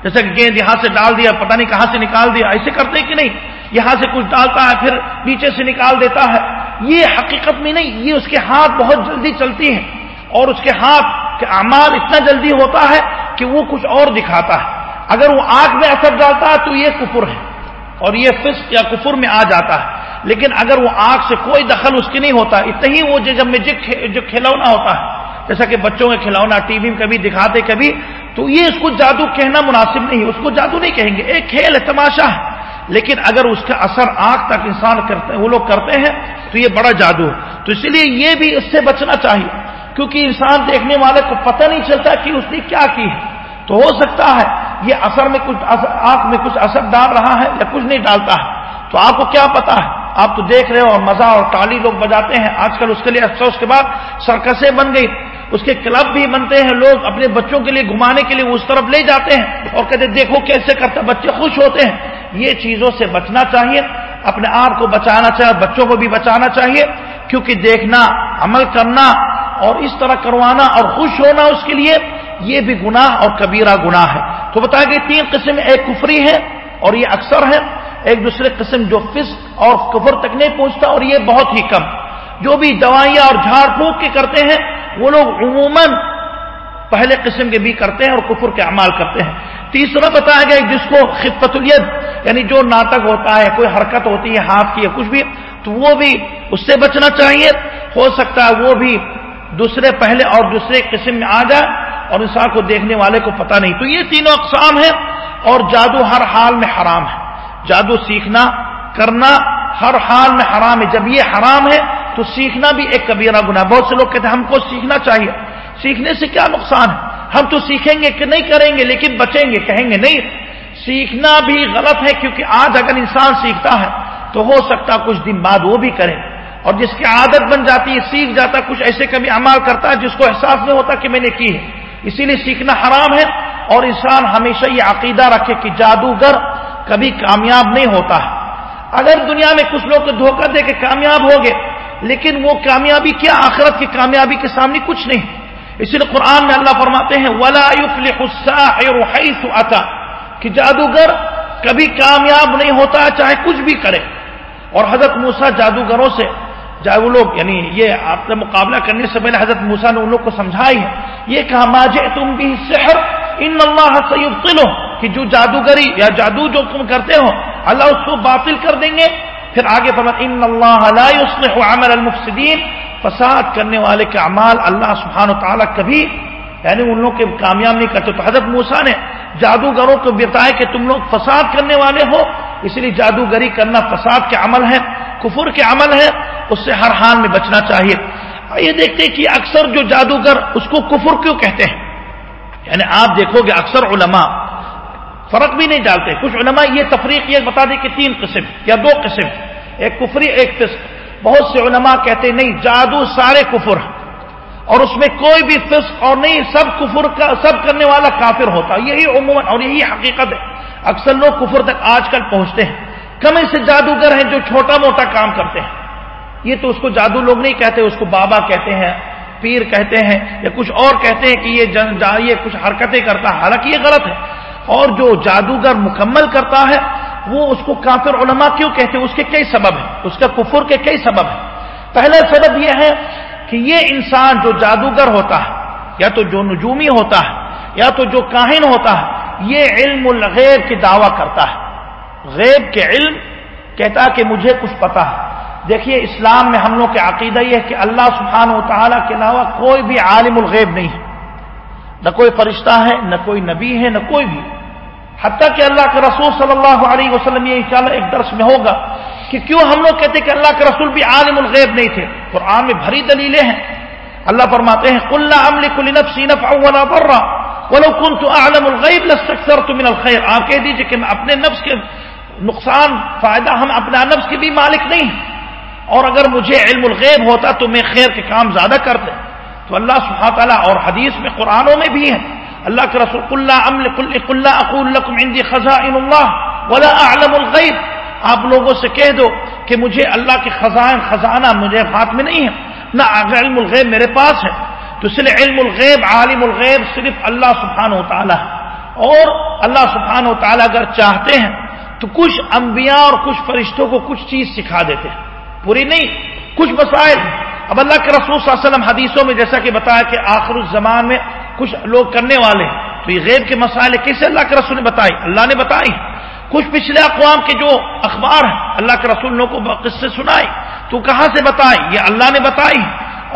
جیسے کہ گیند یہاں سے ڈال دیا، پتہ نہیں کہاں سے نکال دیا، ایسے کرتے کہ نہیں؟ یہاں سے کچھ ڈالتا ہے، پھر نیچے سے نکال دیتا ہے۔ یہ حقیقت میں نہیں، یہ اس کے ہاتھ بہت جلدی چلتی ہیں۔ اور اس کے ہاتھ کے اعمال اتنا جلدی ہوتا ہے کہ وہ کچھ اور دکھاتا ہے۔ اگر وہ آگ میں اثر ڈالتا ہے تو یہ کفر ہے۔ اور یہ فسق یا کفر میں آ جاتا ہے۔ لیکن اگر وہ آنکھ سے کوئی دخل اس کی نہیں ہوتا، اتنا ہی وہ جب میں جو کھلونا ہوتا ہے۔ جیسا کہ بچوں کے کھلونا ٹی وی میں کبھی دکھاتے، کبھی، تو یہ اس کو جادو کہنا مناسب نہیں، اس کو جادو نہیں کہیں گے۔ ایک کھیل ہے، تماشا ہے۔ لیکن اگر اس کا اثر آنکھ تک انسان کرتے، وہ لوگ کرتے ہیں، تو یہ بڑا جادو ہے۔ تو اسی لیے یہ بھی اس سے بچنا چاہیے۔ کیونکہ انسان دیکھنے والے کو پتہ نہیں چلتا کہ اس نے کیا کی ہے۔ تو ہو سکتا ہے یہ اثر میں کچھ آنکھ میں کچھ اثر ڈال رہا ہے یا کچھ نہیں ڈالتا ہے۔ تو آپ کو کیا پتا ہے؟ آپ تو دیکھ رہے ہو اور مزہ اور ٹالی لوگ بجاتے ہیں۔ آج کل اس کے لیے افسوس کے بعد سرکسیں بن گئی۔ اس کے کلب بھی بنتے ہیں۔ لوگ اپنے بچوں کے لیے گھمانے کے لیے اس طرف لے جاتے ہیں اور کہتے دیکھو کیسے کرتا بچے خوش ہوتے ہیں۔ یہ چیزوں سے بچنا چاہیے۔ اپنے آپ کو بچانا چاہیے بچوں کو بھی بچانا چاہیے۔ کیونکہ دیکھنا، عمل کرنا اور اس طرح کروانا اور خوش ہونا اس کے لیے یہ بھی گناہ اور کبیرہ گناہ ہے۔ تو بتایا کہ تین قسم، ایک کفری ہے اور یہ اکثر ہے۔ ایک دوسرے قسم جو فسق اور کفر تک نہیں پہنچتا اور یہ بہت ہی کم۔ جو بھی دوائیاں اور جھاڑ پھونک کے کرتے ہیں، وہ لوگ عموماً پہلے قسم کے بھی کرتے ہیں اور کفر کے اعمال کرتے ہیں۔ تیسرا بتایا گیا، جس کو خفت الید یعنی جو ناٹک ہوتا ہے، کوئی حرکت ہوتی ہے، ہاتھ کی یا کچھ بھی، تو وہ بھی اس سے بچنا چاہیے۔ ہو سکتا ہے وہ بھی دوسرے پہلے اور دوسرے قسم میں آ جائے۔ اور انسان کو دیکھنے والے کو پتہ نہیں۔ تو یہ تینوں اقسام ہیں اور جادو ہر حال میں حرام ہے۔ جادو سیکھنا، کرنا ہر حال میں حرام ہے۔ جب یہ حرام ہے تو سیکھنا بھی ایک کبیرہ گنا بہت سے لوگ کہتے ہیں ہم کو سیکھنا چاہیے۔ سیکھنے سے کیا نقصان ہے؟ ہم تو سیکھیں گے کہ نہیں کریں گے، لیکن بچیں گے، کہیں گے نہیں۔ سیکھنا بھی غلط ہے کیونکہ آج اگر انسان سیکھتا ہے تو ہو سکتا کچھ دن بعد وہ بھی کرے۔ اور جس کی عادت بن جاتی ہے، سیکھ جاتا، کچھ ایسے کبھی عمال کرتا ہے جس کو احساس نہیں ہوتا کہ میں نے کی ہے۔ اسی لیے سیکھنا حرام ہے اور انسان ہمیشہ یہ عقیدہ رکھے کہ جادوگر کبھی کامیاب نہیں ہوتا۔ ہے اگر دنیا میں کچھ لوگ کو دھوکہ دے کے کامیاب ہو گئے لیکن وہ کامیابی کیا آخرت کی کامیابی کے سامنے کچھ نہیں۔ اسی لیے قرآن میں اللہ فرماتے ہیں، ولا آتا کہ جادوگر کبھی کامیاب نہیں ہوتا، چاہے کچھ بھی کرے۔ اور حضرت موسا جادوگروں سے چاہے وہ لوگ یعنی یہ آپ نے مقابلہ کرنے سے پہلے حضرت موسا نے ان لوگ کو سمجھائی ہے یہ کہا ماجے تم بھی شہر ان اللہ سیب کہ جو جادوگری یا جادو جو تم کرتے ہو، اللہ اس کو باطل کر دیں گے۔ پھر آگے ان اللہ عمل المفسدین۔ فساد کرنے والے کے اعمال اللہ سبحان و تعالیٰ کبھی یعنی ان لوگ کے کامیاب نہیں کرتے۔ تو حضرت موسا نے جادوگروں کو بتایا کہ تم لوگ فساد کرنے والے ہو، اس لیے جادوگری کرنا فساد کے عمل ہے کفر کے عمل ہے اس سے ہر حال میں بچنا چاہیے۔ یہ دیکھتے کہ اکثر جو جادوگر اس کو کفر کیوں کہتے ہیں؟ یعنی آپ دیکھو گے اکثر علماء، فرق بھی نہیں ڈالتے۔ کچھ علماء یہ تفریق یہ بتا دیں کہ تین قسم یا دو قسم۔ ایک کفری، ایک فسق۔ بہت سے علماء کہتے نہیں، جادو سارے کفر اور اس میں کوئی بھی فسق اور نہیں، سب کفر کا، سب کرنے والا کافر ہوتا یہی عموماً اور یہی حقیقت ہے۔ اکثر لوگ کفر تک آج کل پہنچتے ہیں۔ کم ایسے جادوگر ہیں جو چھوٹا موٹا کام کرتے ہیں۔ یہ تو اس کو جادو لوگ نہیں کہتے، اس کو بابا کہتے ہیں، پیر کہتے ہیں یا کچھ اور کہتے ہیں کہ یہ جن یہ کچھ حرکتیں کرتا ہے حالانکہ یہ غلط ہے۔ اور جو جادوگر مکمل کرتا ہے، وہ اس کو کافر علماء کیوں کہتے ہیں؟ اس کے کئی سبب ہیں، اس کا کفر کے کئی سبب ہیں۔ پہلا سبب یہ ہے کہ یہ انسان جو جادوگر ہوتا ہے، یا تو جو نجومی ہوتا ہے، یا تو جو کاہن ہوتا ہے، یہ علم الغیب کی دعویٰ کرتا ہے۔ غیب کے علم کہتا کہ مجھے کچھ پتا ہے۔ دیکھیے، اسلام میں ہم لوگ کے عقیدہ یہ ہے کہ اللہ سبحانہ و تعالیٰ کے علاوہ کوئی بھی عالم الغیب نہیں ہے۔ نہ کوئی فرشتہ ہے، نہ کوئی نبی ہے، نہ کوئی بھی۔ حتیٰ کہ اللہ کے رسول صلی اللہ علیہ وسلم یہ انشاءاللہ ایک درس میں ہوگا کہ کیوں ہم لوگ کہتے کہ اللہ کے رسول بھی عالم الغیب نہیں تھے۔ قرآن میں بھری دلیلیں ہیں۔ اللہ فرماتے ہیں کل عمل کل نفسی نفع ولا ضرا۔ ولو كنت اعلم الغیب لاستكثرت من الخير آپ کہہ دیجیے کہ میں اپنے نفس کے نقصان، فائدہ ہم اپنا نفس کے بھی مالک نہیں اور اگر مجھے علم الغیب ہوتا تو میں خیر کے کام زیادہ کرتے۔ تو اللہ سبحانہ تعالیٰ اور حدیث میں قرآنوں میں بھی ہے اللہ کے رسول اللہ امل اقول لكم عندي خزائن الله ولا اعلم الغیب۔ آپ لوگوں سے کہہ دو کہ مجھے اللہ کے خزائن، خزانہ مجھے ہاتھ میں نہیں ہے نہ علم الغیب میرے پاس ہے۔ تو اس لیے علم الغیب، عالم الغیب صرف اللہ سبحانہ و تعالیٰ ہے۔ اور اللہ سبحانہ و تعالیٰ اگر چاہتے ہیں تو کچھ انبیاء اور کچھ فرشتوں کو کچھ چیز سکھا دیتے ہیں۔ پوری نہیں، کچھ مسائل۔ اب اللہ کے رسول صلی اللہ علیہ وسلم حدیثوں میں جیسا کہ بتایا کہ آخر الزمان میں کچھ لوگ کرنے والے ہیں۔ تو یہ غیب کے مسائل کیسے اللہ کے رسول نے بتائی؟ اللہ نے بتائی۔ کچھ پچھلے اقوام کے جو اخبار ہیں، اللہ کے رسول نے کو قصے سنائی تو کہاں سے بتائی؟ یہ اللہ نے بتائی۔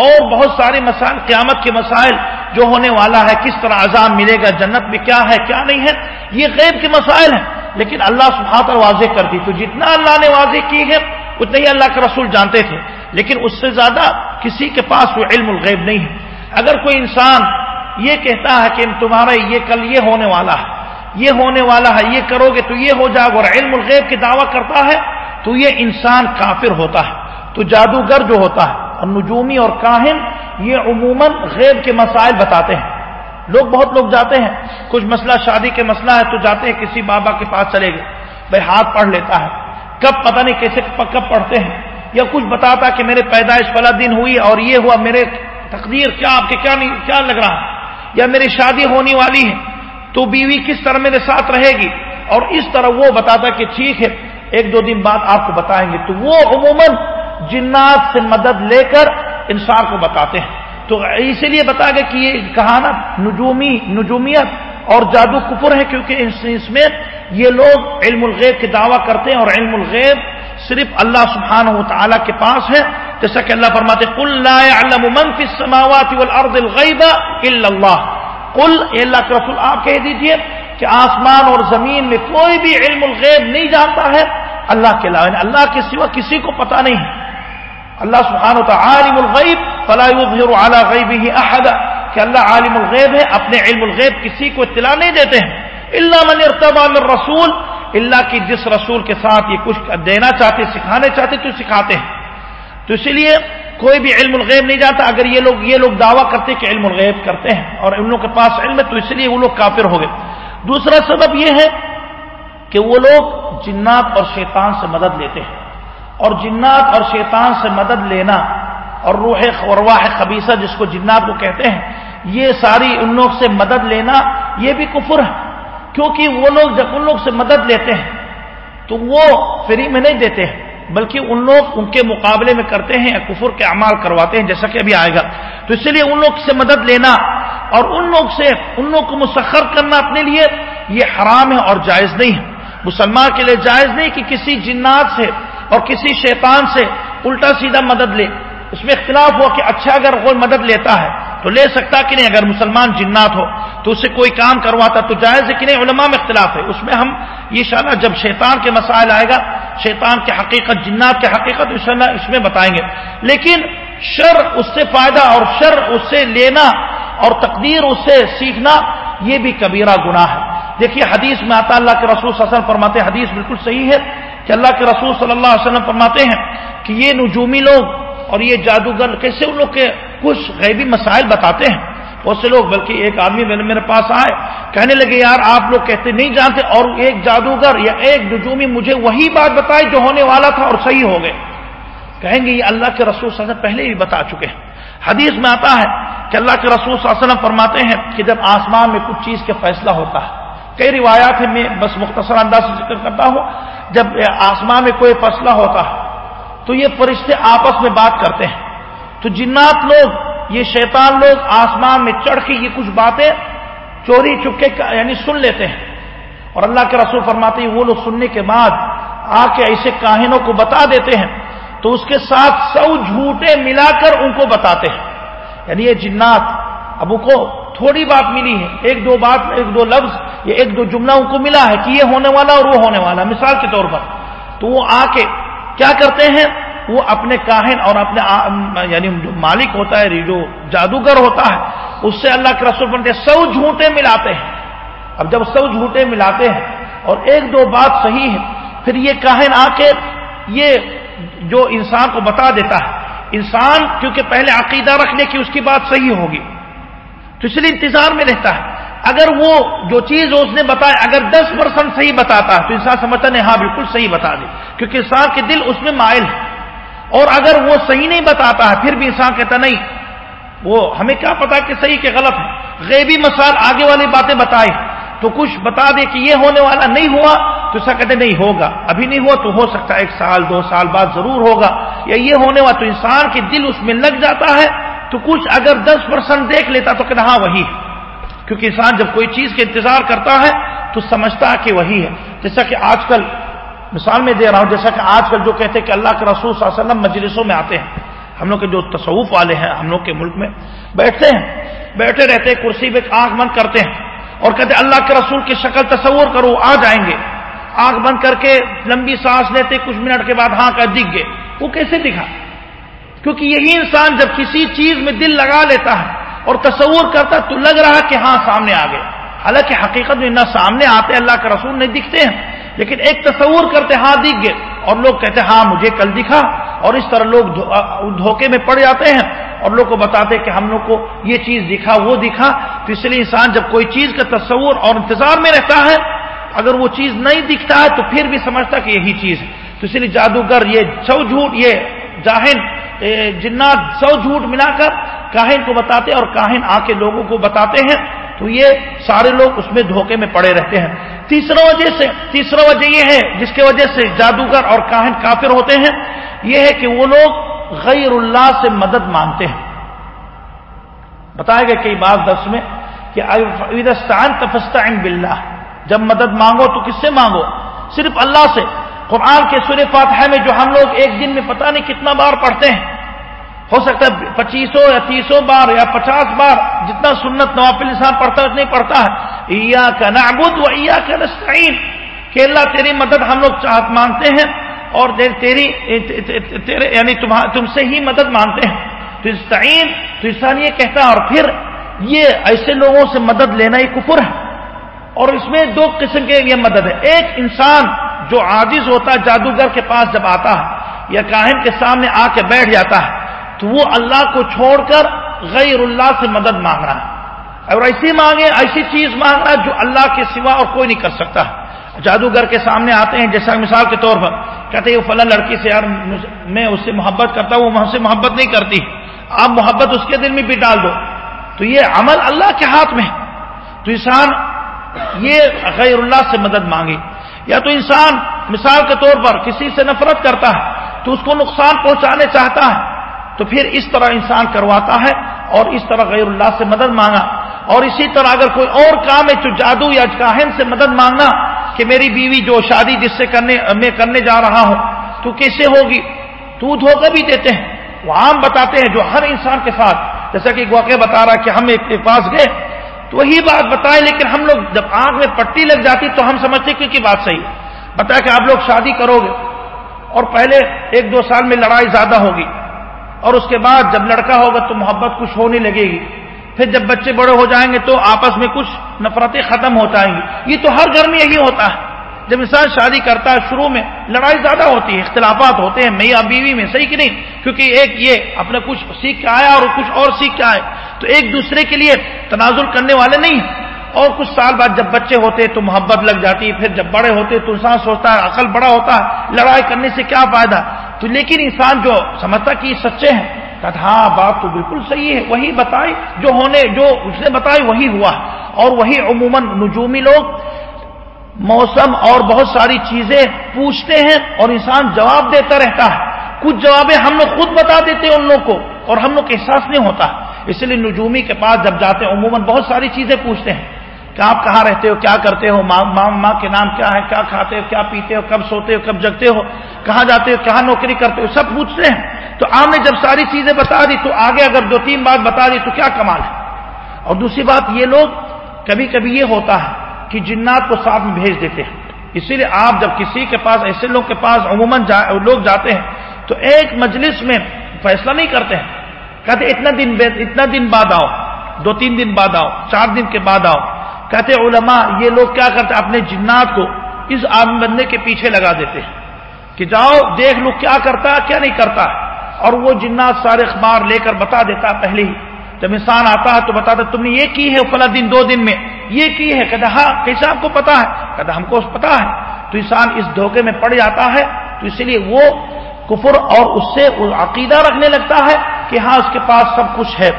اور بہت سارے مسائل، قیامت کے مسائل جو ہونے والا ہے، کس طرح عذاب ملے گا، جنت میں کیا ہے، کیا نہیں ہے، یہ غیب کے مسائل ہیں۔ لیکن اللہ سبحانہ واضح کر دی تو جتنا اللہ نے واضح کی ہے، اتنا ہی اللہ کے رسول جانتے تھے۔ لیکن اس سے زیادہ کسی کے پاس وہ علم الغیب نہیں ہے۔ اگر کوئی انسان یہ کہتا ہے کہ تمہارا یہ کل یہ ہونے والا ہے، یہ ہونے والا ہے، یہ کرو گے تو یہ ہو جائے گا اور علم الغیب کی دعویٰ کرتا ہے تو یہ انسان کافر ہوتا ہے۔ تو جادوگر جو ہوتا ہے اور نجومی اور کاہن یہ عموماً غیب کے مسائل بتاتے ہیں۔ لوگ بہت لوگ جاتے ہیں کچھ مسئلہ شادی کے مسئلہ ہے تو جاتے ہیں، کسی بابا کے پاس چلے گئے۔ بھائی ہاتھ پڑھ لیتا ہے۔ کب پتہ نہیں کیسے کب پڑھتے ہیں۔ یا کچھ بتاتا کہ میرے پیدائش فلا دن ہوئی اور یہ ہوا، میرے تقدیر کیا آپ کے کیا نہیں، کیا لگ رہا ہے؟ یا میری شادی ہونے والی ہے، تو بیوی کس طرح میرے ساتھ رہے گی؟ اور اس طرح وہ بتاتا کہ ٹھیک ہے، ایک دو دن بعد آپ کو بتائیں گے۔ تو وہ عموماً جنات سے مدد لے کر انسان کو بتاتے ہیں۔ تو اسی لیے بتا گیا کہ یہ کہانت نجومی، نجومیت اور جادو کپر ہے کیونکہ اس میں یہ لوگ علم الغیب کے دعویٰ کرتے ہیں اور علم الغیب صرف اللہ سبحانہ و تعالیٰ کے پاس ہے۔ جیسا کہ اللہ فرماتے قل لا يعلم من في السماوات والارض الغیب الا اللہ۔ قل، اے اللہ کے رسول، آپ کہہ دیجیے کہ آسمان اور زمین میں کوئی بھی علم الغیب نہیں جانتا ہے۔ اللہ کے علاوہ یعنی اللہ کے سوا کسی کو پتا نہیں۔ ہے اللہ سبحانہ وتعالی عالم الغیب، فلا يظهر على غیبه احد۔ کہ اللہ عالم الغیب ہے، اپنے علم الغیب کسی کو اطلاع نہیں دیتے ہیں۔ اللہ من ارتبا من رسول اللہ کی جس رسول کے ساتھ یہ کچھ دینا چاہتے، سکھانے چاہتے، تو سکھاتے ہیں۔ تو اسی لیے کوئی بھی علم الغیب نہیں جاتا، اگر یہ لوگ یہ لوگ دعویٰ کرتے کہ علم الغیب کرتے ہیں، اور ان لوگ کے پاس علم ہے، تو اس لیے وہ لوگ کافر ہو گئے۔ دوسرا سبب یہ ہے کہ وہ لوگ جنات اور شیطان سے مدد لیتے ہیں۔ اور جنات اور شیطان سے مدد لینا اور روح ورواح خبیصہ جس کو جنات کو کہتے ہیں، یہ ساری ان لوگ سے مدد لینا یہ بھی کفر ہے۔ کیونکہ وہ لوگ جب ان لوگ سے مدد لیتے ہیں، تو وہ فری میں نہیں دیتے ہیں، بلکہ ان لوگ ان کے مقابلے میں کرتے ہیں یا کفر کے اعمال کرواتے ہیں، جیسا کہ ابھی آئے گا۔ تو اس لیے ان لوگ سے مدد لینا اور ان لوگ سے، ان لوگ کو مسخر کرنا اپنے لیے یہ حرام ہے اور جائز نہیں ہے۔ مسلمان کے لیے جائز نہیں کہ کسی جنات سے اور کسی شیطان سے الٹا سیدھا مدد لے۔ اس میں اختلاف ہوا کہ اچھا اگر کوئی مدد لیتا ہے تو لے سکتا کہ نہیں؟ اگر مسلمان جنات ہو تو اسے کوئی کام کرواتا تو جائز ہے کہ نہیں؟ علماء میں اختلاف ہے۔ اس میں ہم یہ جب شیطان کے مسائل آئے گا، شیطان کے حقیقت، جنات کے حقیقت، ان شاء اس میں بتائیں گے۔ لیکن شر اس سے فائدہ اور شر اس سے لینا اور تقدیر اس سے سیکھنا یہ بھی کبیرہ گناہ ہے۔ دیکھیے حدیث میں آتا اللہ کے رسول صلی اللہ علیہ وسلم فرماتے حدیث بالکل صحیح ہے۔ کہ اللہ کے رسول صلی اللہ علیہ وسلم فرماتے ہیں کہ یہ نجومی لوگ اور یہ جادوگر کیسے ان لوگ کے کچھ غیبی مسائل بتاتے ہیں؟ بہت سے لوگ، بلکہ ایک آدمی میرے پاس آئے، کہنے لگے، یار، آپ لوگ کہتے نہیں جانتے، اور ایک جادوگر یا ایک نجومی مجھے وہی بات بتائی جو ہونے والا تھا اور صحیح ہو گئے۔ کہیں گے، یہ اللہ کے رسول صلی اللہ علیہ وسلم پہلے ہی بتا چکے ہیں۔ حدیث میں آتا ہے کہ اللہ کے رسول صلی اللہ علیہ وسلم فرماتے ہیں کہ جب آسمان میں کچھ چیز کا فیصلہ ہوتا ہے، کئی روایات ہیں، میں بس مختصر انداز سے ذکر کرتا ہوں۔ جب آسمان میں کوئی فیصلہ ہوتا ہے، تو یہ فرشتے آپس میں بات کرتے ہیں۔ تو جنات لوگ، یہ شیطان لوگ آسمان میں چڑھ کے یہ کچھ باتیں چوری چپکے یعنی سن لیتے ہیں۔ اور اللہ کے رسول فرماتے ہیں، وہ لوگ سننے کے بعد آ کے ایسے کاہنوں کو بتا دیتے ہیں۔ تو اس کے ساتھ سو جھوٹے ملا کر ان کو بتاتے ہیں۔ یعنی یہ جنات ابو کو تھوڑی بات ملی ہے۔ ایک دو بات، ایک دو لفظ، یا ایک دو جملہ ان کو ملا ہے کہ یہ ہونے والا اور وہ ہونے والا۔ مثال کے طور پر تو وہ آ کے کیا کرتے ہیں؟ وہ اپنے کاہن اور اپنے یعنی جو مالک ہوتا ہے، جو جادوگر ہوتا ہے، اس سے اللہ کے رسول بنتے سو جھوٹے ملاتے ہیں۔ اب جب سو جھوٹے ملاتے ہیں اور ایک دو بات صحیح ہے، پھر یہ کاہن آ کے یہ جو انسان کو بتا دیتا ہے، انسان کیونکہ پہلے عقیدہ رکھنے کی اس کی بات صحیح ہوگی۔ تو اس لیے انتظار میں رہتا ہے۔ اگر وہ جو چیز اس نے بتایا، اگر دس پرسنٹ صحیح بتاتا ہے، تو انسان سمجھتا نہیں ہاں بالکل صحیح بتا دے کیونکہ انسان کے دل اس میں مائل ہے۔ اور اگر وہ صحیح نہیں بتاتا ہے، پھر بھی انسان کہتا نہیں، وہ ہمیں کیا پتا کہ صحیح کہ غلط ہے۔ غیبی مسائل آگے والی باتیں بتائے تو کچھ بتا دے کہ یہ ہونے والا نہیں ہوا، تو ایسا کہتے نہیں، ہوگا۔ ابھی نہیں ہوا تو ہو سکتا ہے، ایک سال، دو سال بعد ضرور ہوگا۔ یا یہ ہونے والا تو انسان کے دل اس میں لگ جاتا ہے۔ تو کچھ اگر دس پرسنٹ دیکھ لیتا تو کہتا ہاں وہی ہے۔ کیونکہ انسان جب کوئی چیز کا انتظار کرتا ہے تو سمجھتا ہے کہ وہی ہے۔ جیسا کہ آج کل مثال میں دے رہا ہوں، جیسا کہ آج کل جو کہتے ہیں کہ اللہ کے رسول صلی اللہ علیہ وسلم مجلسوں میں آتے ہیں۔ ہم لوگ کے جو تصوف والے ہیں، ہم لوگ کے ملک میں بیٹھتے ہیں، بیٹھے رہتے کرسی پہ آنکھ بند کرتے ہیں اور کہتے ہیں اللہ کے رسول کی شکل تصور کرو، آ جائیں گے۔ آنکھ بند کر کے لمبی سانس لیتے، کچھ منٹ کے بعد ہاں کا دکھ گئے۔ وہ کیسے دکھا؟ کیونکہ یہی انسان جب کسی چیز میں دل لگا لیتا ہے اور تصور کرتا تو لگ رہا کہ ہاں سامنے آ گئے۔ حالانکہ حقیقت میں نہ سامنے آتے اللہ کا رسول نہیں دکھتے ہیں، لیکن ایک تصور کرتے ہاں دکھ گئے۔ اور لوگ کہتے ہاں مجھے کل دکھا۔ اور اس طرح لوگ دھوکے میں پڑ جاتے ہیں اور لوگ کو بتاتے کہ ہم لوگ کو یہ چیز دکھا، وہ دکھا۔ تو اس لیے انسان جب کوئی چیز کا تصور اور انتظار میں رہتا ہے، اگر وہ چیز نہیں دکھتا ہے تو پھر بھی سمجھتا کہ یہی چیز ہے۔ تو اس لیے جادوگر، یہ سو جھوٹ، یہ جاہن جنات سو جھوٹ ملا کر کاہن کو بتاتے اور کاہن آ کے لوگوں کو بتاتے ہیں، تو یہ سارے لوگ اس میں دھوکے میں پڑے رہتے ہیں۔ تیسرا وجہ سے، تیسرا وجہ یہ ہے، جس کی وجہ سے جادوگر اور کاہن کافر ہوتے ہیں، یہ ہے کہ وہ لوگ غیر اللہ سے مدد مانگتے ہیں۔ بتایا گیا کئی بات درس میں کہ تفستان بلّہ جب مدد مانگو تو کس سے مانگو؟ صرف اللہ سے۔ قرآن کے سور فاتحہ میں جو ہم لوگ ایک دن میں پتہ نہیں کتنا بار پڑھتے ہیں، ہو سکتا ہے پچیسوں یا تیسوں بار یا پچاس بار جتنا سنت نوافل انسان پڑھتا ہے اتنا پڑھتا ہے۔ ایا کا نعبد و ایا کا نستعین کہ اللہ تیری مدد ہم لوگ چاہت مانگتے ہیں اور تیری تیرے یعنی تم سے ہی مدد مانگتے ہیں۔ تو استعین، تو انسان یہ کہتا ہے اور پھر یہ ایسے لوگوں سے مدد لینا یہ کفر ہے۔ اور اس میں دو قسم کے یہ مدد ہے۔ ایک انسان جو عاجز ہوتا ہے، جادوگر کے پاس جب آتا ہے یا کاہن کے سامنے آ کے بیٹھ جاتا ہے، تو وہ اللہ کو چھوڑ کر غیر اللہ سے مدد مانگ رہا ہے۔ اور ایسی مانگے ایسی چیز مانگ رہا ہے جو اللہ کے سوا اور کوئی نہیں کر سکتا۔ جادوگر کے سامنے آتے ہیں، جیسا مثال کے طور پر کہتے ہیں، وہ فلاں لڑکی سے یار میں اس سے محبت کرتا ہوں، وہ مجھ سے محبت نہیں کرتی۔ آپ محبت اس کے دل میں بھی ڈال دو۔ تو یہ عمل اللہ کے ہاتھ میں تو انسان یہ غیر اللہ سے مدد مانگے۔ یا تو انسان مثال کے طور پر کسی سے نفرت کرتا ہے، تو اس کو نقصان پہنچانے چاہتا ہے، تو پھر اس طرح انسان کرواتا ہے اور اس طرح غیر اللہ سے مدد مانگا۔ اور اسی طرح اگر کوئی اور کام ہے جو جادو یا کاہن سے مدد مانگنا کہ میری بیوی جو شادی جس سے کرنے، میں کرنے جا رہا ہوں، تو کیسے ہوگی؟ تو دھوکہ بھی دیتے ہیں۔ وہ عام بتاتے ہیں جو ہر انسان کے ساتھ۔ جیسا کہ واقع بتا رہا کہ ہم ایک کے پاس گئے تو وہی بات بتائے، لیکن ہم لوگ جب آنکھ میں پٹی لگ جاتی تو ہم سمجھتے کہ بات صحیح ہے۔ بتایا کہ آپ لوگ شادی کرو گے اور پہلے ایک دو سال میں لڑائی زیادہ ہوگی اور اس کے بعد جب لڑکا ہوگا تو محبت کچھ ہونے لگے گی۔ پھر جب بچے بڑے ہو جائیں گے تو آپس میں کچھ نفرتیں ختم ہو جائیں گی۔ یہ تو ہر گھر میں یہی ہوتا ہے۔ جب انسان شادی کرتا ہے، شروع میں لڑائی زیادہ ہوتی ہے، اختلافات ہوتے ہیں، میاں بیوی میں، صحیح کہ نہیں؟ کیونکہ ایک یہ اپنے کچھ سیکھ کے آیا اور کچھ اور سیکھ کے آئے۔ تو ایک دوسرے کے لیے تنازل کرنے والے نہیں اور کچھ سال بعد جب بچے ہوتے تو محبت لگ جاتی پھر جب بڑے ہوتے تو انسان سوچتا ہے، عقل بڑا ہوتا ہے، لڑائی کرنے سے کیا فائدہ؟ تو لیکن انسان جو سمجھتا کہ یہ سچے ہیں، کہتا ہاں بات تو بالکل صحیح ہے، وہی بتائی جو ہونے، جو اس نے بتائی وہی ہوا۔ اور وہی عموماً نجومی لوگ موسم اور بہت ساری چیزیں پوچھتے ہیں اور انسان جواب دیتا رہتا ہے۔ کچھ جوابیں ہم لوگ خود بتا دیتے ہیں ان لوگ کو اور ہم لوگ احساس نہیں ہوتا۔ اس لیے نجومی کے پاس جب جاتے ہیں، عموماً بہت ساری چیزیں پوچھتے ہیں۔ کہ آپ کہاں رہتے ہو؟ کیا کرتے ہو؟ ماں ماں ماں کے نام کیا ہے؟ کیا کھاتے ہو؟ کیا پیتے ہو؟ کب سوتے ہو؟ کب جگتے ہو؟ کہاں جاتے ہو؟ کہاں نوکری کرتے ہو؟ سب پوچھتے ہیں۔ تو آپ نے جب ساری چیزیں بتا دی، تو آگے اگر دو تین بات بتا دی، تو کیا کمال ہے؟ اور دوسری بات یہ لوگ، کبھی کبھی یہ ہوتا ہے کہ جنات کو ساتھ میں بھیج دیتے ہیں۔ اسی لیے آپ جب کسی کے پاس ایسے لوگ کے پاس عموماً جا, لوگ جاتے ہیں تو ایک مجلس میں فیصلہ نہیں کرتے ہیں۔ کہتے اتنا دن اتنا دن بعد آؤ دو تین دن بعد آؤ چار دن کے بعد آؤ۔ کہتے علماء یہ لوگ کیا کرتے اپنے جنات کو اس آدمی بندے کے پیچھے لگا دیتے ہیں۔ کہ جاؤ دیکھ لو کیا کرتا کیا نہیں کرتا۔ اور وہ جنات سارے اخبار لے کر بتا دیتا پہلے ہی۔ جب انسان آتا ہے تو بتاتا تم نے یہ کی ہے فلاں دن، دو دن میں؟ یہ کی ہے؟ کہتا ہاں کیسے آپ کو پتا ہے؟ کہتا ہم کو پتا ہے۔ تو انسان اس دھوکے میں پڑ جاتا ہے۔ تو اسی لیے وہ کفر اور اس سے عقیدہ رکھنے لگتا ہے کہ ہاں اس کے پاس سب کچھ ہے۔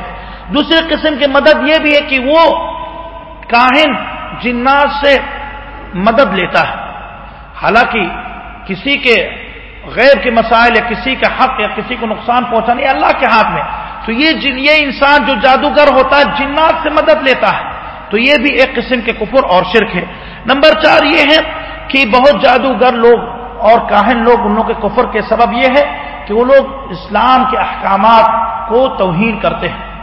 دوسرے قسم کی مدد یہ بھی ہے کہ وہ کاہن، جنات سے مدد لیتا ہے۔ حالانکہ کسی کے غیر کے مسائل یا کسی کا حق یا کسی کو نقصان پہنچانے اللہ کے ہاتھ میں۔ تو یہ جن یہ انسان جو جادوگر ہوتا ہے، جنات سے مدد لیتا ہے۔ تو یہ بھی ایک قسم کے کفر اور شرک ہے۔ نمبر چار یہ ہے کہ بہت جادوگر لوگ اور کاہن لوگ ان لوگوں کے کفر کے سبب یہ ہے کہ وہ لوگ اسلام کے احکامات کو توہین کرتے ہیں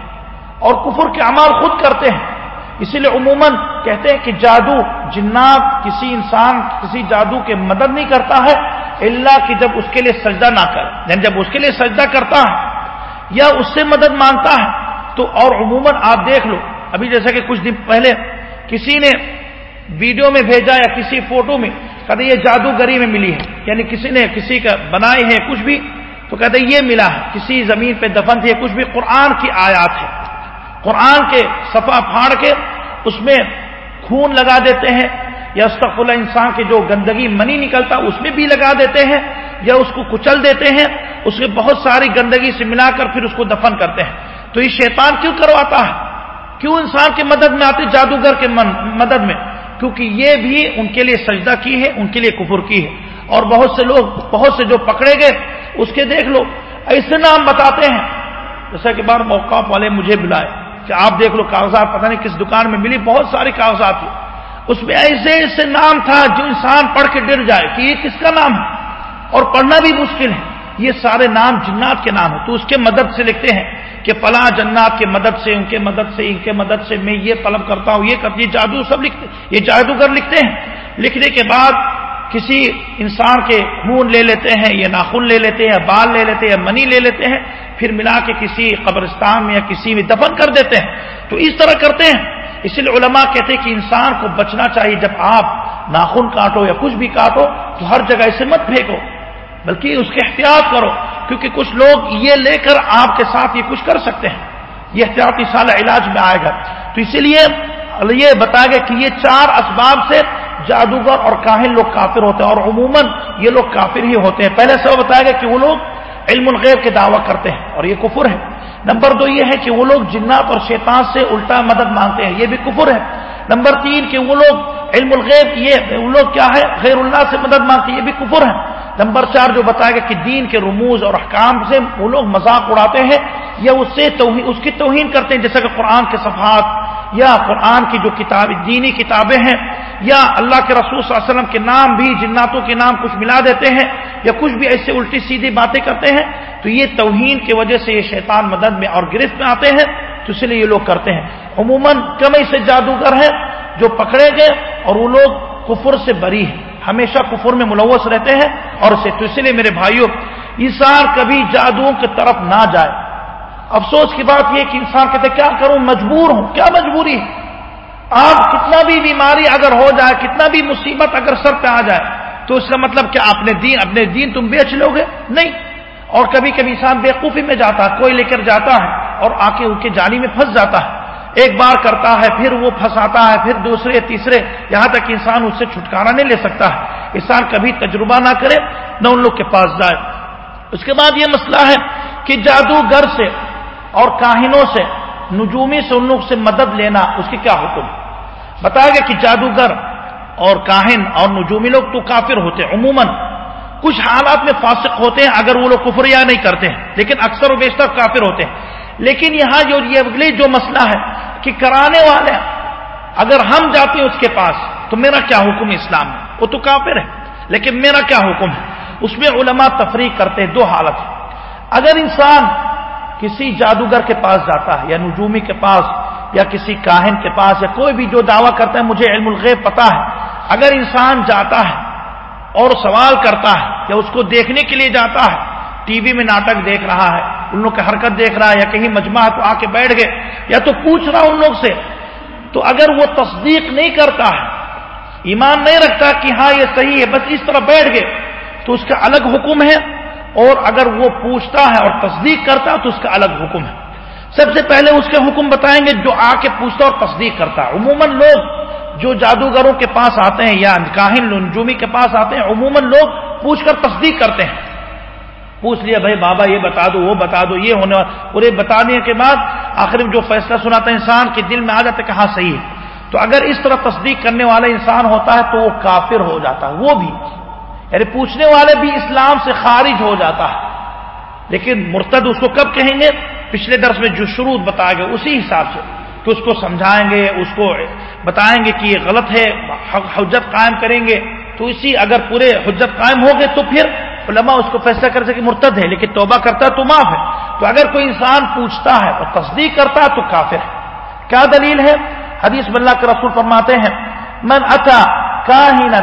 اور کفر کے اعمال خود کرتے ہیں۔ اسی لیے عموماً کہتے ہیں کہ جادو جنات کسی انسان، کسی جادو کے مدد نہیں کرتا ہے اللہ کہ جب اس کے لیے سجدہ نہ کرے۔ یعنی جب اس کے لیے سجدہ کرتا ہے یا اس سے مدد مانگتا ہے تو اور عموماً آپ دیکھ لو۔ ابھی جیسا کہ کچھ دن پہلے کسی نے ویڈیو میں بھیجا یا کسی فوٹو میں کہتے یہ جادوگری میں ملی ہے۔ یعنی کسی نے کسی کا بنائے ہے کچھ بھی تو کہتے یہ ملا ہے۔ کسی زمین پہ دفن تھی کچھ بھی قرآن کی آیات ہے۔ قرآن کے صفا پھاڑ کے اس میں خون لگا دیتے ہیں۔ یا استقل انسان کے جو گندگی منی نکلتا اس میں بھی لگا دیتے ہیں یا اس کو کچل دیتے ہیں، اس میں بہت ساری گندگی سے ملا کر پھر اس کو دفن کرتے ہیں۔ تو یہ شیطان کیوں کرواتا ہے؟ کیوں انسان کی مدد میں آتے، جادوگر کے مدد میں؟ کیونکہ یہ بھی ان کے لیے سجدہ کی ہے، ان کے لیے کفر کی ہے۔ اور بہت سے لوگ، بہت سے جو پکڑے گئے، اس کے دیکھ لو، ایسے نام بتاتے ہیں۔ جیسا کہ بار موقع والے مجھے بلائے کہ آپ دیکھ لو کاغذات، پتہ نہیں کس دکان میں ملی، بہت سارے کاغذات۔ تھے اس میں ایسے ایسے نام تھا جو انسان پڑھ کے ڈر جائے کہ یہ کس کا نام ہے؟ اور پڑھنا بھی مشکل ہے۔ یہ سارے نام جنات کے نام ہیں۔ تو اس کے مدد سے لکھتے ہیں کہ فلاں جنات کے مدد سے، ان کے مدد سے، ان کے مدد سے میں یہ طلب کرتا ہوں، یہ کرتی جادو سب لکھتے، یہ جادوگر لکھتے ہیں۔ لکھنے کے بعد کسی انسان کے خون لے لیتے ہیں، یا ناخن لے لیتے ہیں بال لے لیتے ہیں، یا منی لے لیتے ہیں، پھر ملا کے کسی قبرستان میں یا کسی میں دفن کر دیتے ہیں۔ تو اس طرح کرتے ہیں۔ اس لیے علماء کہتے ہیں کہ انسان کو بچنا چاہیے جب آپ ناخن کاٹو یا کچھ بھی کاٹو تو ہر جگہ اسے مت پھینکو بلکہ اس کے احتیاط کرو، کیونکہ کچھ لوگ یہ لے کر آپ کے ساتھ یہ کچھ کر سکتے ہیں۔ یہ احتیاطی سال علاج میں آئے گا۔ تو اسی لیے یہ بتایا گیا کہ یہ چار اسباب سے جادوگر اور کاہن لوگ کافر ہوتے ہیں اور عموماً یہ لوگ کافر ہی ہوتے ہیں۔ پہلے سے بتایا گیا کہ وہ لوگ علم الغیب کے دعویٰ کرتے ہیں اور یہ کفر ہے نمبر دو یہ ہے کہ وہ لوگ جنات اور شیطان سے الٹا مدد مانگتے ہیں، یہ بھی کفر ہے۔ نمبر تین کہ وہ لوگ علم الغیب، یہ وہ لوگ کیا ہے؟ غیر اللہ سے مدد مانگتے ہیں، یہ بھی کفر ہے۔ نمبر چار جو بتایا گیا کہ دین کے رموز اور احکام سے وہ لوگ مذاق اڑاتے ہیں یا اس سے اس کی توہین کرتے ہیں، جیسا کہ قرآن کے صفحات یا قرآن کی جو کتاب دینی کتابیں ہیں، یا اللہ کے رسول صلی اللہ علیہ وسلم کے نام بھی جناتوں کے نام کچھ ملا دیتے ہیں، یا کچھ بھی ایسے الٹی سیدھی باتیں کرتے ہیں، تو یہ توہین کی وجہ سے یہ شیطان مدد میں اور گرفت میں آتے ہیں، تو اس لیے یہ لوگ کرتے ہیں۔ عموماً کم سے جادوگر ہیں جو پکڑے گئے اور وہ لوگ کفر سے بری ہیں۔ ہمیشہ کفر میں ملوث رہتے ہیں اور اسے، تو اس لیے میرے بھائیوں انسان کبھی جادو کی طرف نہ جائے۔ افسوس کی بات یہ کہ انسان کہتے کیا کروں؟ مجبور ہوں۔ کیا مجبوری؟ ہے آپ کتنا بھی بیماری اگر ہو جائے، کتنا بھی مصیبت اگر سر پہ آ جائے، تو اس کا مطلب کیا اپنے دین اپنے دین تم بیچ لو گے؟ نہیں۔ اور کبھی کبھی انسان بےقوفی میں جاتا ہے، کوئی لے کر جاتا ہے اور آ کے ان کے جالی میں پھنس جاتا ہے۔ ایک بار کرتا ہے، پھر وہ پھنساتا ہے، پھر دوسرے، تیسرے، یہاں تک انسان اس سے چھٹکارا نہیں لے سکتا ہے۔ انسان کبھی تجربہ نہ کرے، نہ ان لوگ کے پاس جائے۔ اس کے بعد یہ مسئلہ ہے کہ جادوگر سے اور کاہنوں سے، نجومی سے سے مدد لینا اس کی کیا حکم؟ بتایا گیا کہ جادوگر اور کاہن اور نجومی لوگ تو کافر ہوتے ہیں۔ عموماً کچھ حالات میں فاسق ہوتے ہیں اگر وہ لوگ کفر یا نہیں کرتے ہیں، لیکن اکثر و بیشتر کافر ہوتے ہیں۔ لیکن یہاں جو یہ اگلی جو مسئلہ ہے کہ کرانے والے، اگر ہم جاتے ہیں اس کے پاس تو میرا کیا حکم اسلام میں؟ وہ تو کافر ہے، لیکن میرا کیا حکم ہے؟ اس میں علماء تفریح کرتے ہیں، دو حالت۔ ہے اگر انسان کسی جادوگر کے پاس جاتا ہے، یا نجومی کے پاس، یا کسی کاہن کے پاس، یا کوئی بھی جو دعویٰ کرتا ہے، مجھے علم الغیب پتا ہے۔ اگر انسان جاتا ہے اور سوال کرتا ہے، یا اس کو دیکھنے کے لیے جاتا ہے، ٹی وی میں ناٹک دیکھ رہا ہے، ان لوگ کی حرکت دیکھ رہا ہے، یا کہیں مجمع تو آ کے بیٹھ گئے، یا تو پوچھ رہا ان لوگ سے، تو اگر وہ تصدیق نہیں کرتا ہے، ایمان نہیں رکھتا کہ ہاں یہ صحیح ہے، بس اس طرح بیٹھ گئے، تو اس کا الگ حکم ہے۔ اور اگر وہ پوچھتا ہے اور تصدیق کرتا ہے تو اس کا الگ حکم ہے۔ سب سے پہلے اس کے حکم بتائیں گے جو آ کے پوچھتا اور تصدیق کرتا ہے۔ عموماً لوگ جو جادوگروں کے پاس آتے ہیں یا کاہن لنجومی کے پاس آتے ہیں، عموماً لوگ پوچھ کر تصدیق کرتے ہیں۔ پوچھ لیا، بھائی بابا یہ بتا دو، وہ بتا دو، یہ ہونے والا پورے بتانے کے بعد آخر میں جو فیصلہ سناتا ہے، انسان کے دل میں آ جاتا ہے کہ ہاں صحیح ہے۔ تو اگر اس طرح تصدیق کرنے والا انسان ہوتا ہے تو وہ کافر ہو جاتا ہے، وہ بھی۔ یعنی پوچھنے والے بھی اسلام سے خارج ہو جاتا ہے۔ لیکن مرتد اس کو کب کہیں گے؟ پچھلے درس میں جو شروع بتایا گیا اسی حساب سے کہ اس کو سمجھائیں گے، اس کو بتائیں گے کہ یہ غلط ہے، حجت قائم کریں گے۔ تو اسی اگر پورے حجت قائم ہو گئے تو پھر علماء اس کو فیصلہ کر سکے مرتد ہے، لیکن توبہ کرتا ہے تو معاف ہے۔ تو اگر کوئی انسان پوچھتا ہے اور تصدیق کرتا ہے تو کافر ہے۔ کیا دلیل ہے؟ حدیث اللہ کے رسول فرماتے ہیں، من اتا کاہن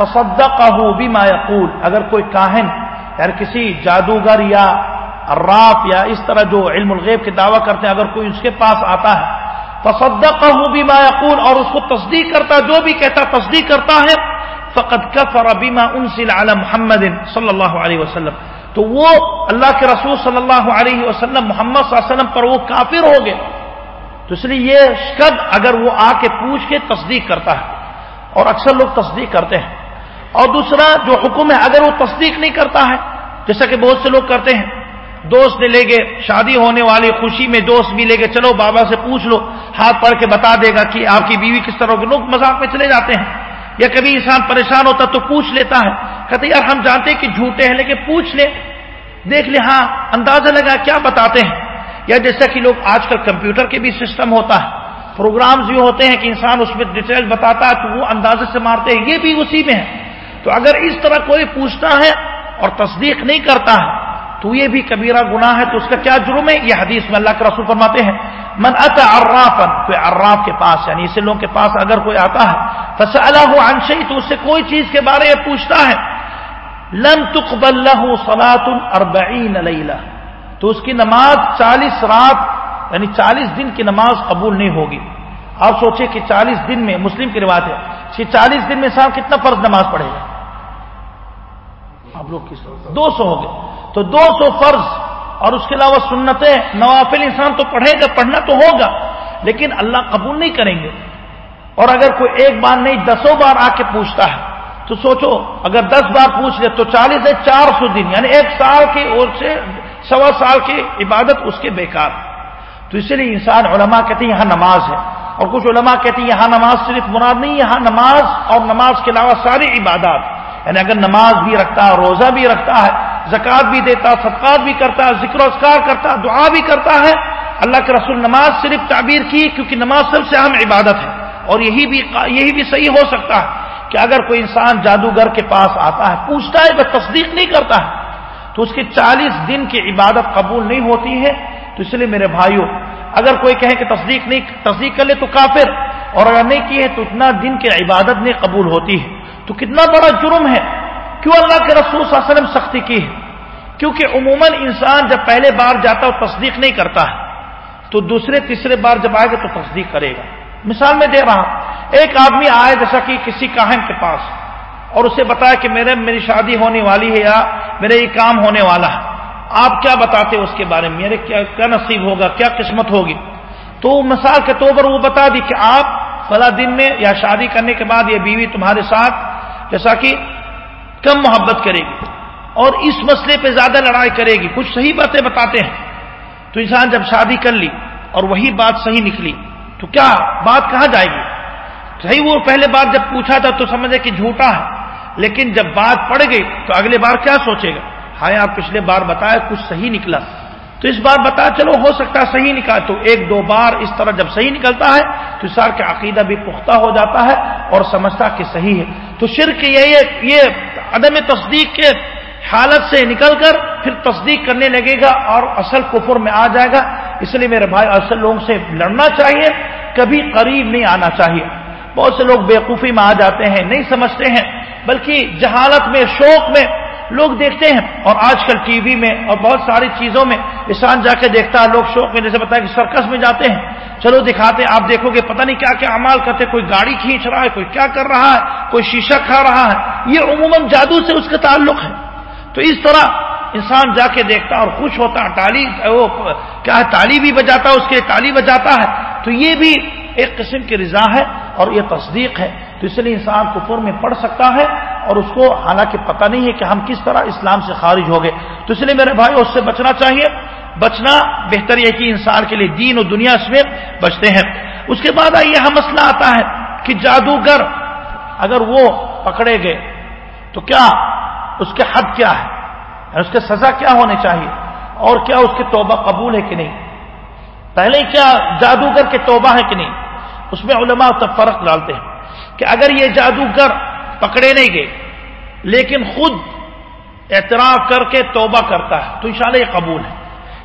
تصدقہ بما یقول اگر کوئی کاہن یعنی کسی جادوگر یا راف یا اس طرح جو علم الغیب کے دعویٰ کرتے ہیں، اگر کوئی اس کے پاس آتا ہے تصدق بھی یقول اور اس کو تصدیق کرتا جو بھی کہتا تصدیق کرتا ہے فقط کفر بیما انزل علی محمد صلی اللہ علیہ وسلم۔ تو وہ اللہ کے رسول صلی اللہ علیہ وسلم، محمد صلی اللہ علیہ وسلم پر وہ کافر ہو گئے۔ تو اس لیے یہ شد اگر وہ آ کے پوچھ کے تصدیق کرتا ہے، اور اکثر لوگ تصدیق کرتے ہیں۔ اور دوسرا جو حکم ہے، اگر وہ تصدیق نہیں کرتا ہے، جیسا کہ بہت سے لوگ کرتے ہیں۔ دوست نے لے گئے شادی ہونے والی خوشی میں دوست بھی لے گئے چلو بابا سے پوچھ لو، ہاتھ پڑھ کے بتا دے گا کہ آپ کی بیوی کس طرح ہوگی۔ لوگ مذاق میں چلے جاتے ہیں۔ یا کبھی انسان پریشان ہوتا تو پوچھ لیتا ہے۔ کہتے یار ہم جانتے ہیں کہ جھوٹے ہیں، لیکن پوچھ لے۔ دیکھ لے ہاں اندازہ لگا کیا بتاتے ہیں۔ یا جیسا کہ لوگ آج کل کمپیوٹر کے بھی سسٹم ہوتا ہے۔ پروگرامز یہ ہوتے ہیں کہ انسان اس میں ڈیٹیل بتاتا ہے تو وہ اندازے سے مارتے ہیں۔ یہ بھی اسی میں ہے۔ تو اگر اس طرح کوئی پوچھتا ہے اور تصدیق نہیں کرتا ہے، تو یہ بھی کبیرہ گناہ ہے، تو اس کا کیا جرم ہے؟ یہ حدیث میں اللہ کے رسول فرماتے ہیں، من اتا عرافن کوئی عراف کے پاس یعنی اسے لوگوں کے پاس اگر کوئی آتا ہے فس اللہ انشئی تو اس سے کوئی چیز کے بارے میں پوچھتا ہے لن تقبل له صلاة اربعین لیلہ۔ تو اس کی نماز چالیس رات یعنی چالیس دن کی نماز قبول نہیں ہوگی۔ آپ سوچیں کہ چالیس دن میں، مسلم کی روایت ہے، کہ چالیس دن میں انسان کتنا فرض نماز پڑھے گا؟ آپ لوگ کس دو سو ہو گئے۔ تو دو سو فرض، اور اس کے علاوہ سنتیں، نوافل انسان تو پڑھے گا پڑھنا تو ہوگا، لیکن اللہ قبول نہیں کریں گے۔ اور اگر کوئی ایک بار نہیں، دسوں بار آ کے پوچھتا ہے، تو سوچو، اگر دس بار پوچھ لے تو چالیس ہے چار سو دن یعنی ایک سال کی اور سے سوا سال کی عبادت اس کے بیکار۔ تو اسی لیے انسان علماء کہتے ہیں یہاں نماز ہے۔ اور کچھ علماء کہتے ہیں یہاں نماز صرف مراد نہیں، یہاں نماز اور نماز کے علاوہ ساری عبادات۔ یعنی اگر نماز بھی رکھتا ہے، روزہ بھی رکھتا ہے، زکوٰۃ بھی دیتا، صدقات بھی کرتا ہے، ذکر و اذکار کرتا ہے دعا بھی کرتا ہے، اللہ کے رسول نماز صرف تعبیر کی کیونکہ نماز سب سے اہم عبادت ہے۔ اور یہی بھی یہی بھی صحیح ہو سکتا ہے کہ اگر کوئی انسان جادوگر کے پاس آتا ہے، پوچھتا ہے بس تصدیق نہیں کرتا ہے، تو اس کی چالیس دن کی عبادت قبول نہیں ہوتی ہے۔ تو اس لیے میرے بھائیوں اگر کوئی کہے کہ تصدیق نہیں، تصدیق کر لے تو کافر، اور اگر نہیں کی ہے تو اتنا دن کی عبادت نہیں قبول ہوتی ہے۔ تو کتنا بڑا جرم ہے۔ کیوں اللہ کے رسول صلی اللہ علیہ وسلم سختی کی ہے؟ کیونکہ عموماً انسان جب پہلے بار جاتا ہے تصدیق نہیں کرتا ہے، تو دوسرے، تیسرے بار جب آئے گا تو تصدیق کرے گا۔ مثال میں دے رہا ہوں، ایک آدمی آئے جیسا کہ کسی کاہن کے پاس، اور اسے بتایا کہ میرے، میری شادی ہونے والی ہے یا میرے یہ کام ہونے والا ہے۔ آپ کیا بتاتے اس کے بارے میں؟ میرے کیا کیا نصیب ہوگا؟ کیا قسمت ہوگی؟ تو مثال کے طور پر وہ بتا دی کہ آپ فلاں دن میں یا شادی کرنے کے بعد یہ بیوی تمہارے ساتھ جیسا کہ کم محبت کرے گی اور اس مسئلے پہ زیادہ لڑائی کرے گی۔ کچھ صحیح باتیں بتاتے ہیں۔ تو انسان جب شادی کر لی اور وہی بات صحیح نکلی، تو کیا بات کہاں جائے گی؟ صحیح وہ پہلے بار جب پوچھا تھا تو سمجھے کہ جھوٹا ہے۔ لیکن جب بات پڑ گئی تو اگلے بار کیا سوچے گا؟ ہاں آپ پچھلے بار بتایا کچھ صحیح نکلا۔ تو اس بار بتا چلو، ہو سکتا ہے صحیح نکلا تو ایک دو بار اس طرح جب صحیح نکلتا ہے تو سار کا عقیدہ بھی پختہ ہو جاتا ہے اور سمجھتا کہ صحیح ہے۔ تو شرک یہ یہ عدم تصدیق کے حالت سے نکل کر پھر تصدیق کرنے لگے گا اور اصل کفر میں آ جائے گا۔ اس لیے میرے بھائی، اصل لوگوں سے لڑنا چاہیے، کبھی قریب نہیں آنا چاہیے۔ بہت سے لوگ بیوقوفی میں آ جاتے ہیں، نہیں سمجھتے ہیں، بلکہ جہالت میں، شوق میں لوگ دیکھتے ہیں اور آج کل ٹی وی میں اور بہت ساری چیزوں میں انسان جا کے دیکھتا ہے، لوگ شوق میں جیسے بتایا کہ سرکس میں جاتے ہیں۔ چلو دکھاتے آپ دیکھو گے، پتہ نہیں کیا کیا امال کرتے کوئی گاڑی کھینچ رہا ہے، کوئی کیا کر رہا ہے، کوئی شیشہ کھا رہا ہے۔ یہ عموماً جادو سے اس کا تعلق ہے۔ تو اس طرح انسان جا کے دیکھتا اور خوش ہوتا تالی وہ کیا ہے، تالی بھی بجاتا، اس کے تالی بجاتا ہے۔ تو یہ بھی ایک قسم کی رضا ہے اور یہ تصدیق ہے۔ تو اس لیے انسان کفر میں پڑھ سکتا ہے اور اس کو حالانکہ پتہ نہیں ہے کہ ہم کس طرح اسلام سے خارج ہو گئے۔ تو اس لیے میرے بھائی اس سے بچنا چاہیے۔ بچنا بہتر یہ کہ انسان کے لیے دین و دنیا اس میں بچتے ہیں۔ اس کے بعد یہ ہاں، مسئلہ آتا ہے کہ جادوگر اگر وہ پکڑے گئے تو کیا اس کے حد کیا ہے؟ یعنی اس کے سزا کیا ہونے چاہیے؟ اور کیا اس کی توبہ قبول ہے کہ نہیں؟ پہلے کیا جادوگر کے توبہ ہے کہ نہیں؟ اس میں علماء تب فرق ڈالتے ہیں کہ اگر یہ جادوگر پکڑے نہیں گئے، لیکن خود اعتراف کر کے توبہ کرتا ہے، تو انشاءاللہ یہ قبول ہے۔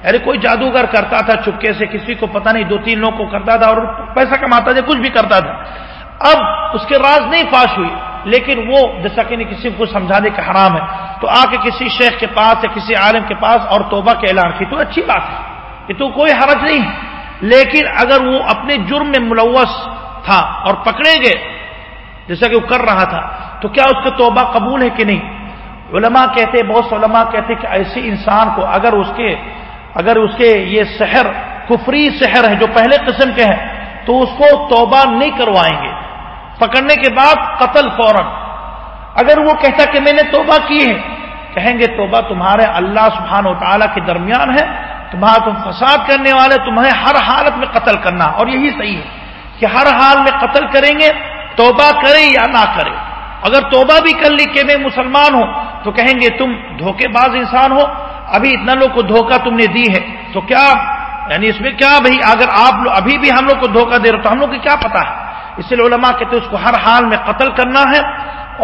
یعنی کوئی جادوگر کرتا تھا، چپکے سے کسی کو پتہ نہیں، دو تین لوگوں کو کرتا تھا اور پیسہ کماتا تھا، کچھ بھی کرتا تھا۔ اب اس کے راز نہیں فاش ہوئی، لیکن وہ جیسا کہ نہیں، کسی کو سمجھانے کا حرام ہے۔ تو آ کے کسی شیخ کے پاس یا کسی عالم کے پاس اور توبہ کے اعلان کی، تو اچھی بات ہے۔ یہ تو کوئی حرج نہیں۔ ہے لیکن اگر وہ اپنے جرم میں ملوث تھا اور پکڑے گئے، جیسا کہ وہ کر رہا تھا، تو کیا اس کا توبہ قبول ہے کہ نہیں؟ علماء کہتے، بہت سے علماء کہتے کہ ایسے انسان کو اگر اس کے، اگر اس کے یہ شہر کفری شہر ہے جو پہلے قسم کے ہیں، تو اس کو توبہ نہیں کروائیں گے۔ پکڑنے کے بعد قتل فوراً۔ اگر وہ کہتا کہ میں نے توبہ کی ہے، کہیں گے توبہ تمہارے اللہ سبحانہ و تعالیٰ کے درمیان ہے تم فساد کرنے والے، تمہیں ہر حالت میں قتل کرنا، اور یہی صحیح ہے کہ ہر حال میں قتل کریں گے، توبہ کرے یا نہ کرے اگر توبہ بھی کر لی کہ میں مسلمان ہوں، تو کہیں گے تم دھوکے باز انسان ہو، ابھی اتنا لوگ کو دھوکہ تم نے دی ہے۔ تو کیا یعنی اس میں کیا بھائی، اگر آپ ابھی بھی ہم لوگ کو دھوکہ دے رہے تو ہم لوگ کو کیا پتا ہے؟ اس لیے علماء کہتے ہیں اس کو ہر حال میں قتل کرنا ہے،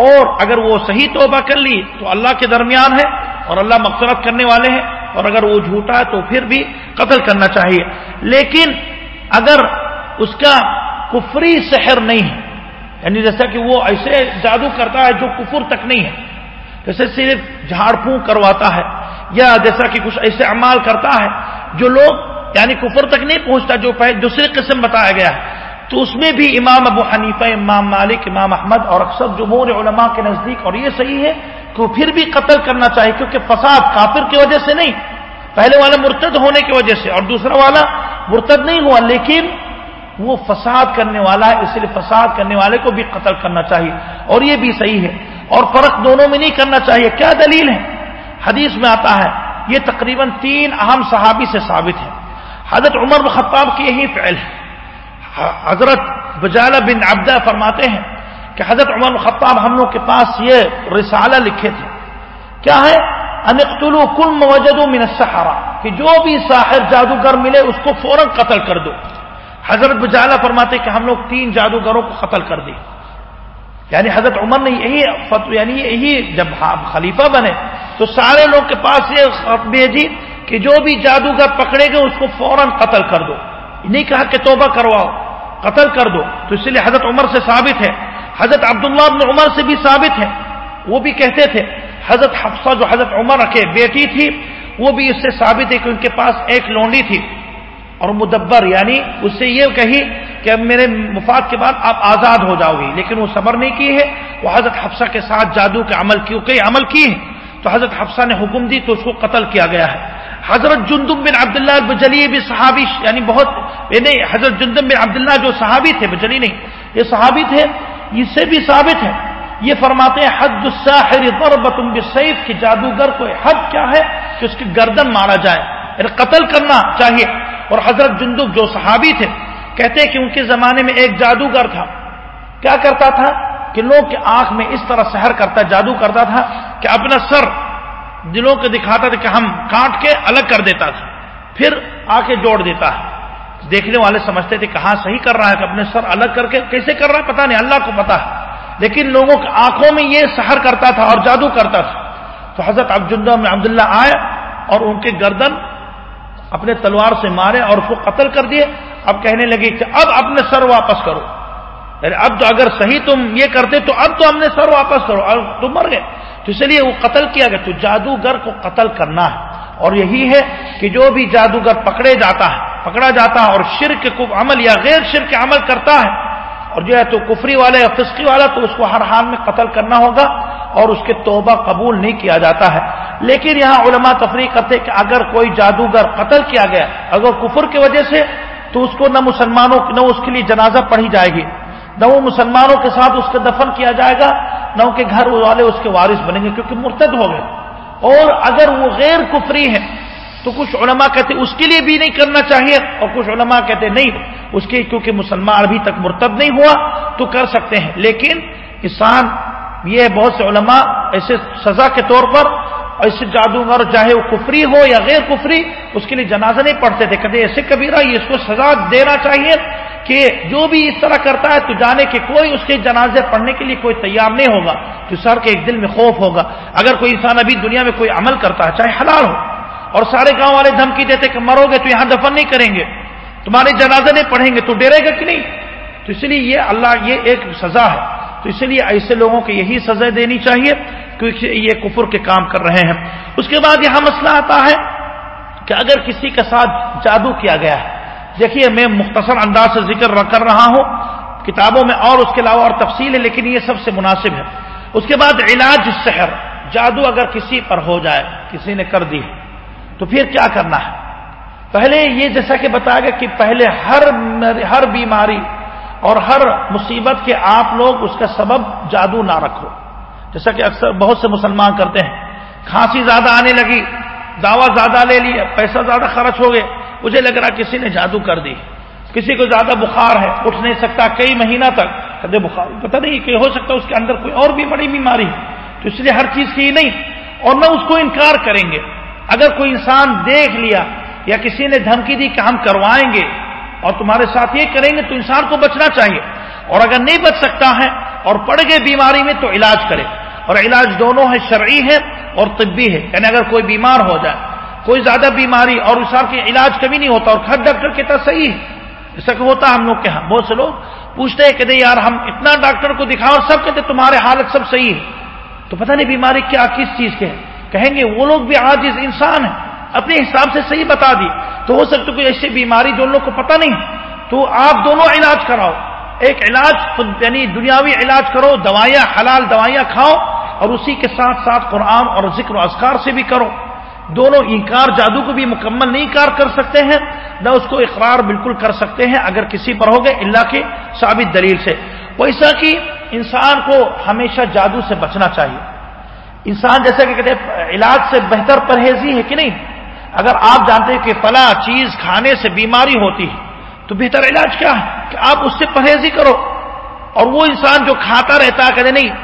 اور اگر وہ صحیح توبہ کر لی، تو اللہ کے درمیان ہے، اور اللہ مقصرت کرنے والے ہیں۔ اور اگر وہ جھوٹا ہے تو پھر بھی قتل کرنا چاہیے۔ لیکن اگر اس کا کفری سحر نہیں ہے یعنی جیسا کہ وہ ایسے جادو کرتا ہے جو کفر تک نہیں ہے، جیسے صرف جھاڑ پھونک کرواتا ہے، یا جیسا کہ کچھ ایسے اعمال کرتا ہے جو لوگ یعنی کفر تک نہیں پہنچتا، جو دوسری قسم بتایا گیا ہے۔ تو اس میں بھی امام ابو حنیفہ، امام مالک، امام احمد اور اکثر جمہور علماء کے نزدیک، اور یہ صحیح ہے کہ پھر بھی قتل کرنا چاہیے کیونکہ فساد کافر کی وجہ سے نہیں، پہلے والا مرتد ہونے کی وجہ سے، اور دوسرا والا مرتد نہیں ہوا، لیکن وہ فساد کرنے والا ہے، اس لیے فساد کرنے والے کو بھی قتل کرنا چاہیے، اور یہ بھی صحیح ہے، اور فرق دونوں میں نہیں کرنا چاہیے، کیا دلیل ہے؟ حدیث میں آتا ہے، یہ تقریباً تین اہم صحابی سے ثابت ہے، حضرت عمر خطاب کی یہی فعل ہے۔ حضرت بجالہ بن عبدہ فرماتے ہیں کہ حضرت عمر خطاب ہم لوگ کے پاس یہ رسالہ لکھے تھے۔ کیا ہے؟ انقتل کل موجد من السحرا کہ جو بھی ساحر جادوگر ملے اس کو فوراً قتل کر دو۔ حضرت بجالہ فرماتے کہ ہم لوگ تین جادوگروں کو قتل کر دی۔ یعنی حضرت عمر نے یہی یعنی یہی جب خلیفہ بنے، تو سارے لوگ کے پاس یہ خط بھیجی کہ جو بھی جادوگر پکڑے گے اس کو فوراً قتل کر دو۔ نہیں کہا کہ توبہ کرواؤ، قتل کر دو۔ تو اس لیے حضرت عمر سے ثابت ہے۔ حضرت عبداللہ بن عمر سے بھی ثابت ہے۔ وہ بھی کہتے تھے، حضرت حفصہ جو حضرت عمر رکھے بیٹی تھی، وہ بھی اس سے ثابت ہے کہ ان کے پاس ایک لونڈی تھی۔ اور مدبر یعنی اس سے یہ کہی کہ اب میرے مفاد کے بعد آپ آزاد ہو جاؤ گی۔ لیکن وہ صبر نہیں کی ہے۔ وہ حضرت حفصہ کے ساتھ جادو کے عمل کی کئی عمل کی ہے تو حضرت حفصہ نے حکم دی تو اس کو قتل کیا گیا ہے۔ حضرت جندم بن عبداللہ بجلی بھی صحابی یعنی بہت نہیں حضرت جندم بن عبداللہ جو صحابی تھے، بجلی نہیں، یہ صحابی تھے اس سے بھی ثابت ہے۔ یہ فرماتے ہیں، حد الساحر ضربت بالسيف کی جادوگر کو حد کیا ہے کہ اس کی گردن مارا جائے۔ یعنی قتل کرنا چاہیے۔ اور حضرت جندب جو صحابی تھے، کہتے ہیں کہ ان کے زمانے میں ایک جادوگر تھا۔ کیا کرتا تھا؟ کہ لوگ کے آنکھ میں اس طرح سحر کرتا جادو کرتا تھا کہ اپنا سر دلوں کو دکھاتا تھا کہ ہم کاٹ کے الگ کر دیتا تھا، پھر آ کے جوڑ دیتا ہے۔ دیکھنے والے سمجھتے تھے کہاں صحیح کر رہا ہے کہ اپنے سر الگ کر کے کیسے کر رہا ہے پتا نہیں، اللہ کو پتا ہے لیکن لوگوں کی آنکھوں میں یہ سحر کرتا تھا اور جادو کرتا تھا۔ تو حضرت میں عبداللہ آئے اور ان کے گردن اپنے تلوار سے مارے اور اس کو قتل کر دیے۔ اب کہنے لگے کہ اب اپنے سر واپس کرو۔ یعنی اب تو اگر صحیح تم یہ کرتے تو اب تو ہم نے سر واپس کرو اب تم مر گئے۔ تو اس لیے وہ قتل کیا گیا۔ تو جادوگر کو قتل کرنا ہے۔ اور یہی ہے کہ جو بھی جادوگر پکڑے جاتا ہے، پکڑا جاتا ہے اور شرک کو عمل یا غیر شرک عمل کرتا ہے، اور جو ہے تو کفری والا یا فسقی والا، تو اس کو ہر حال میں قتل کرنا ہوگا اور اس کے توبہ قبول نہیں کیا جاتا ہے۔ لیکن یہاں علماء تفریح کرتے کہ اگر کوئی جادوگر قتل کیا گیا، اگر کفر کی وجہ سے، تو اس کو نہ مسلمانوں، نہ اس کے لیے جنازہ پڑھی جائے گی۔ نہ وہ مسلمانوں کے ساتھ اس کا دفن کیا جائے گا، نہ ان کے گھر والے اس کے وارث بنیں گے، کیونکہ مرتد ہو گئے۔ اور اگر وہ غیر کفری ہے تو کچھ علماء کہتے اس کے لیے بھی نہیں کرنا چاہیے، اور کچھ علماء کہتے نہیں، اس کے کیونکہ مسلمان ابھی تک مرتب نہیں ہوا، تو کر سکتے ہیں۔ لیکن انسان یہ بہت سے علماء ایسے سزا کے طور پر ایسے جادوگر، چاہے وہ کفری ہو یا غیر کفری، اس کے لیے جنازہ نہیں پڑھتے تھے، کہتے ایسے کبیرہ، یہ اس کو سزا دینا چاہیے۔ کہ جو بھی اس طرح کرتا ہے تو جانے کہ کوئی اس کے جنازے پڑھنے کے لیے کوئی تیار نہیں ہوگا، تو سر کے ایک دل میں خوف ہوگا۔ اگر کوئی انسان ابھی دنیا میں کوئی عمل کرتا ہے، چاہے حلال ہو، اور سارے گاؤں والے دھمکی دیتے کہ مرو گے تو یہاں دفن نہیں کریں گے، تمہارے جنازے نہیں پڑھیں گے تو ڈرے گا کہ نہیں؟ تو اس لیے یہ اللہ یہ ایک سزا ہے۔ تو اس لیے ایسے لوگوں کو یہی سزا دینی چاہیے، کیونکہ یہ کفر کے کام کر رہے ہیں۔ اس کے بعد یہاں مسئلہ آتا ہے کہ اگر کسی کے ساتھ جادو کیا گیا ہے دیکھیے میں مختصر انداز سے ذکر کر رہا ہوں، کتابوں میں اور اس کے علاوہ اور تفصیل ہے، لیکن یہ سب سے مناسب ہے۔ اس کے بعد علاج سحر جادو اگر کسی پر ہو جائے، کسی نے کر دی، تو پھر کیا کرنا ہے؟ پہلے یہ جیسا کہ بتایا گیا کہ پہلے ہر ہر بیماری اور ہر مصیبت کے آپ لوگ اس کا سبب جادو نہ رکھو۔ جیسا کہ اکثر بہت سے مسلمان کرتے ہیں، کھانسی زیادہ آنے لگی، دعوی زیادہ لے لیا، پیسہ زیادہ خرچ ہو گئے مجھے لگ رہا کسی نے جادو کر دی کسی کو زیادہ بخار ہے اٹھ نہیں سکتا کئی مہینہ تک کدے بخار پتہ نہیں کہ ہو سکتا اس کے اندر کوئی اور بھی بڑی بیماری ہے۔ تو اس لیے ہر چیز کی نہیں۔ اور نہ اس کو انکار کریں گے۔ اگر کوئی انسان دیکھ لیا یا کسی نے دھمکی دی کہ ہم کروائیں گے اور تمہارے ساتھ یہ کریں گے تو انسان کو بچنا چاہیے۔ اور اگر نہیں بچ سکتا ہے اور پڑ گئے بیماری میں تو علاج کرے۔ اور علاج دونوں ہے شرعی ہے اور طبی ہے یعنی اگر کوئی بیمار ہو جائے کوئی زیادہ بیماری اور اس کے علاج کبھی نہیں ہوتا اور ہر ڈاکٹر کہتا صحیح ہے۔ ایسا کہ ہوتا ہم لوگ کے ہاں۔ بہت سے لوگ پوچھتے ہیں کہ یار ہم اتنا ڈاکٹر کو دکھاؤ اور سب کہتے تمہارے حالت سب صحیح ہے۔ تو پتہ نہیں بیماری کیا کس چیز کے ہے کہیں گے وہ لوگ بھی آج اس انسان ہیں۔ اپنے حساب سے صحیح بتا دی۔ تو ہو سکتا کوئی ایسی بیماری جو لوگ کو پتہ نہیں۔ تو آپ دونوں علاج کراؤ۔ ایک علاج یعنی دنیاوی علاج کرو دوائیاں حلال دوائیاں کھاؤ اور اسی کے ساتھ ساتھ قرآن اور ذکر و اذکار سے بھی کرو۔ دونوں انکار جادو کو بھی مکمل نہیں کار کر سکتے ہیں، نہ اس کو اقرار بالکل کر سکتے ہیں اگر کسی پر ہو گئے اللہ کے ثابت دلیل سے۔ ویسا کہ انسان کو ہمیشہ جادو سے بچنا چاہیے۔ انسان جیسا کہ کہتے ہیں، علاج سے بہتر پرہیزی ہے کہ نہیں؟ اگر آپ جانتے ہیں کہ فلاں چیز کھانے سے بیماری ہوتی ہے، تو بہتر علاج کیا ہے؟ کہ آپ اس سے پرہیزی کرو۔ اور وہ انسان جو کھاتا رہتا ہے، کہتے نہیں،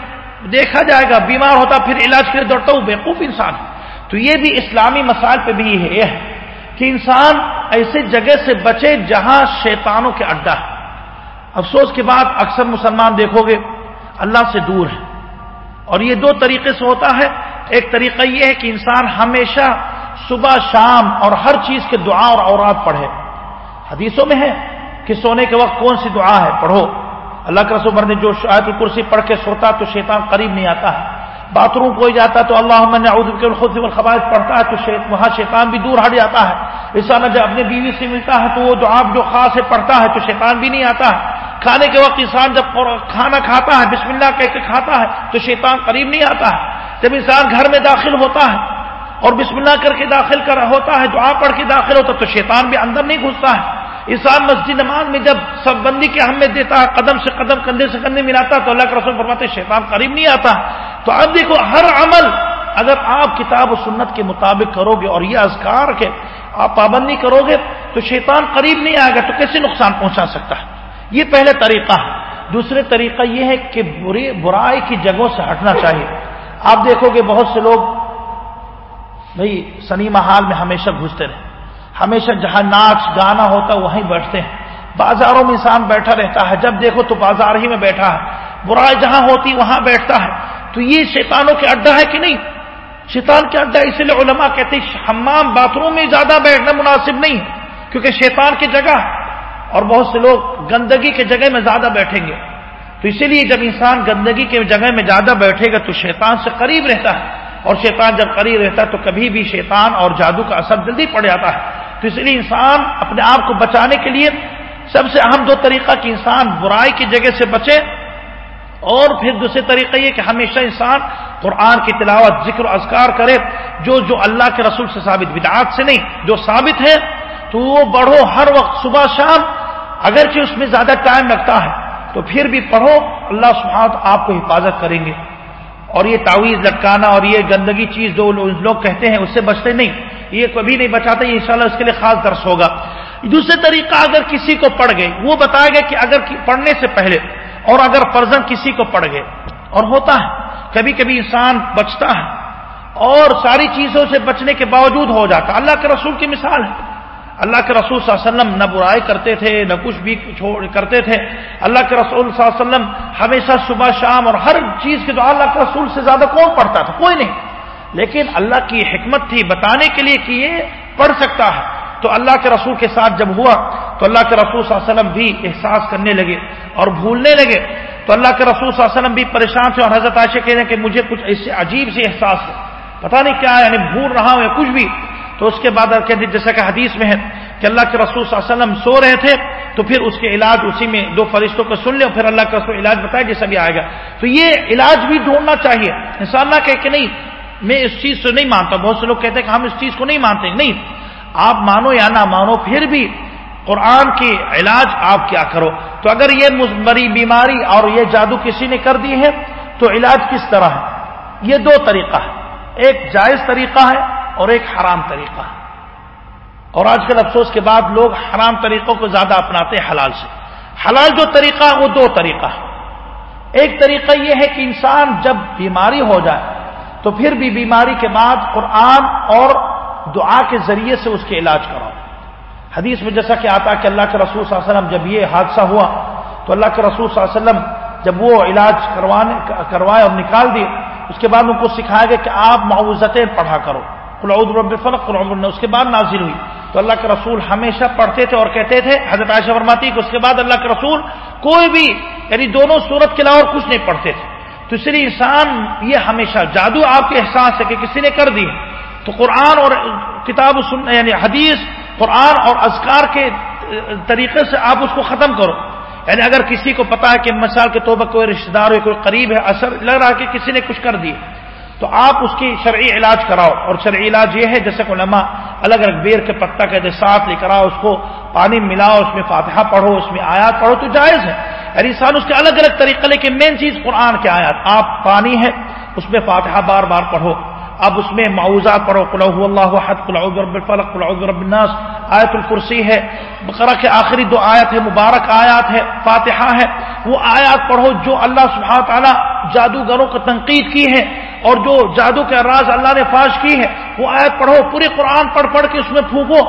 دیکھا جائے گا، بیمار ہوتا، پھر علاج کے لیے دوڑتا ہوں، بیوقوف انسان تو یہ بھی اسلامی مسائل پہ بھی ہے یہ ہے کہ انسان ایسے جگہ سے بچے جہاں شیطانوں کے اڈا ہے۔ افسوس کے بعد اکثر مسلمان دیکھو گے، اللہ سے دور ہے۔ اور یہ دو طریقے سے ہوتا ہے۔ ایک طریقہ یہ ہے کہ انسان ہمیشہ صبح، شام اور ہر چیز کے دعا اور اورات پڑھے۔ حدیثوں میں ہے کہ سونے کے وقت کون سی دعا ہے؟ پڑھو۔ اللہ کے رسول نے جو آیت الکرسی پڑھ کے سوتا تو شیطان قریب نہیں آتا ہے۔ باتھ روم کوئی جاتا تو اللہ خود سے خباز پڑھتا ہے تو وہاں شیطان بھی دور ہٹ جاتا ہے۔ انسان جب اپنے بیوی سے ملتا ہے تو وہ جو آپ جو خاص ہے پڑھتا ہے تو شیطان بھی نہیں آتا ہے۔ کھانے کے وقت انسان جب کھانا کھاتا ہے، بسم اللہ کہہ کے کھاتا ہے تو شیطان قریب نہیں آتا ہے۔ جب انسان گھر میں داخل ہوتا ہے اور بسم اللہ کر کے داخل کر ہوتا ہے، دعا پڑھ کے داخل ہوتا ہے تو شیطان بھی اندر نہیں گھستا ہے۔ انسان مسجد نماز میں جب سب بندی کی اہمیت دیتا ہے، قدم سے قدم، کندھے سے کندھے ملاتا تو اللہ کے رسول فرماتے شیطان قریب نہیں آتا۔ تو اب دیکھو ہر عمل اگر آپ کتاب و سنت کے مطابق کرو گے اور یہ اذکار کے آپ پابندی کرو گے تو شیطان قریب نہیں آئے گا، تو کیسے نقصان پہنچا سکتا ہے؟ یہ پہلے طریقہ ہے۔ دوسرے طریقہ یہ ہے کہ بری برائی کی جگہوں سے ہٹنا چاہیے۔ آپ دیکھو گے بہت سے لوگ بھائی سنیما حال میں ہمیشہ گھستے رہے ہمیشہ جہاں ناچ گانا ہوتا وہیں بیٹھتے ہیں۔ بازاروں میں انسان بیٹھا رہتا ہے۔ جب دیکھو تو بازار ہی میں بیٹھا ہے۔ برائی جہاں ہوتی وہاں بیٹھتا ہے۔ تو یہ شیطانوں کے اڈا ہے کہ نہیں؟ شیطان کے اڈا اس لیے علماء کہتے ہیں، حمام باتھ روم میں زیادہ بیٹھنا مناسب نہیں، کیونکہ شیطان کی جگہ اور بہت سے لوگ گندگی کے جگہ میں زیادہ بیٹھیں گے۔ تو اسی لیے جب انسان گندگی کے جگہ میں زیادہ بیٹھے گا تو شیطان سے قریب رہتا ہے۔ اور شیطان جب قریب رہتا ہے تو کبھی بھی شیطان اور جادو کا اثر جلدی پڑ جاتا ہے۔ تو اس لیے انسان اپنے آپ کو بچانے کے لیے سب سے اہم دو طریقہ کہ انسان برائی کی جگہ سے بچے اور پھر دوسرے طریقہ یہ کہ ہمیشہ انسان قرآن کی تلاوت، ذکر و اذکار کرے، جو جو اللہ کے رسول سے ثابت، بدعات سے نہیں، جو ثابت ہے، تو وہ بڑھو ہر وقت صبح شام، اگرچہ اس میں زیادہ ٹائم لگتا ہے، تو پھر بھی پڑھو، اللہ سبحانہ آپ کو حفاظت کریں گے۔ اور یہ تعویذ لٹکانا اور یہ گندگی چیز جو لوگ کہتے ہیں، اس سے بچتے نہیں۔ یہ کبھی نہیں بچاتے، یہ انشاءاللہ اس کے لیے خاص درس ہوگا۔ دوسرے طریقہ اگر کسی کو پڑ گئے، وہ بتایا گیا کہ اگر پڑھنے سے پہلے اور اگر فرزن کسی کو پڑ گئے، اور ہوتا ہے، کبھی کبھی انسان بچتا ہے، اور ساری چیزوں سے بچنے کے باوجود ہو جاتا اللہ کے رسول کی مثال ہے۔ اللہ کے رسول صلی اللہ علیہ وسلم نہ برائی کرتے تھے، نہ کچھ بھی کرتے تھے۔ اللہ کے رسول صلی اللہ علیہ وسلم ہمیشہ صبح، شام اور ہر چیز کے دعا اللہ کے رسول سے زیادہ کون پڑھتا تھا؟ کوئی نہیں۔ لیکن اللہ کی حکمت تھی بتانے کے لیے کہ یہ پڑھ سکتا ہے۔ تو اللہ کے رسول کے ساتھ جب ہوا تو اللہ کے رسول صلی اللہ علیہ وسلم بھی احساس کرنے لگے اور بھولنے لگے تو اللہ کے رسول صلی اللہ علیہ وسلم بھی پریشان تھے اور حضرت عائشہ کہہ رہے ہیں کہ مجھے کچھ ایسے عجیب سے احساس ہے۔ پتہ نہیں کیا ہے یعنی بھول رہا ہوں یا کچھ بھی۔ تو اس کے بعد کہتے جیسا کہ حدیث میں ہے کہ اللہ کے رسول صلی اللہ علیہ وسلم سو رہے تھے تو پھر اس کے علاج اسی میں دو فرشتوں کو سن لے اور پھر اللہ کا رسول علاج بتایا جیسا بھی آئے گا۔ تو یہ علاج بھی ڈھونڈنا چاہیے۔ انسان نہ کہ نہیں، میں اس چیز سے نہیں مانتا۔ بہت سے لوگ کہتے ہیں کہ ہم اس چیز کو نہیں مانتے۔ نہیں آپ مانو یا نہ مانو، پھر بھی قرآن کی علاج آپ کیا کرو۔ تو اگر یہ بڑی بیماری اور یہ جادو کسی نے کر دی ہے، تو علاج کس طرح ہے؟ یہ دو طریقہ ہے۔ ایک جائز طریقہ ہے اور ایک حرام طریقہ ہے۔ اور آج کل افسوس کے بعد لوگ حرام طریقوں کو زیادہ اپناتے ہیں حلال سے۔ حلال جو طریقہ ہے، وہ دو طریقہ ہے۔ ایک طریقہ یہ ہے کہ انسان جب بیماری ہو جائے، تو پھر بھی بیماری کے بعد قرآن اور دعا کے ذریعے سے اس کے علاج کراؤ۔ حدیث میں جیسا کہ آتا کہ اللہ کے رسول صلی اللہ علیہ وسلم جب یہ حادثہ ہوا تو اللہ کے رسول صلی اللہ علیہ وسلم جب وہ علاج کروانے، کروائے اور نکال دیے، اس کے بعد ان کو سکھایا گیا کہ آپ معاوضتیں پڑھا کرو۔ قلعود رب فلق قلعود اس کے بعد نازل ہوئی۔ تو اللہ کے رسول ہمیشہ پڑھتے تھے اور کہتے تھے، حضرت عائشہ فرماتی کہ اس کے بعد اللہ کے رسول کوئی بھی یعنی دونوں صورت کے علاوہ کچھ نہیں پڑھتے تھے۔ تو اس لیے انسان یہ ہمیشہ جادو آپ کے احساس ہے کہ کسی نے کر دی۔ تو قرآن اور کتاب یعنی حدیث، قرآن اور اذکار کے طریقے سے آپ اس کو ختم کرو۔ یعنی اگر کسی کو پتا ہے کہ مثال کے توبہ کوئی رشتے دار ہو کوئی قریب ہے، اثر لگ رہا ہے کہ کسی نے کچھ کر دی، تو آپ اس کی شرعی علاج کراؤ۔ اور شرعی علاج یہ ہے، جیسے علماء الگ الگ بیر کے پتا کہتے ساتھ لے کر آؤ، اس کو پانی ملاؤ، اس میں فاتحہ پڑھو، اس میں آیات پڑھو، تو جائز ہے۔ یعنی انسان اس کے الگ الگ طریقے لیکن مین چیز قرآن کے آیات۔ آپ پانی ہے، اس میں فاتحہ بار بار پڑھو۔ اب اس میں معاوضات پڑھو قلعہ اللہ حد قلعہ رب الفلق قلعہ رب الناس، آیت الکرسی ہے، بقرہ کے آخری دو آیت ہے مبارک آیات ہے فاتحہ ہے، وہ آیات پڑھو جو اللہ سبحانہ تعالیٰ جادوگروں کو تنقید کی ہے اور جو جادو کے راز اللہ نے فاش کی ہے وہ آیت پڑھو پورے قرآن پڑھ پڑھ کے اس میں پھونکو،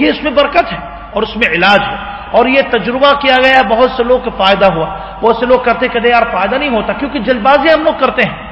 یہ اس میں برکت ہے اور اس میں علاج ہے اور یہ تجربہ کیا گیا، بہت سے لوگ کو فائدہ ہوا، بہت سے لوگ کرتے کہتے یار فائدہ نہیں ہوتا، کیونکہ جلد بازی ہم لوگ کرتے ہیں۔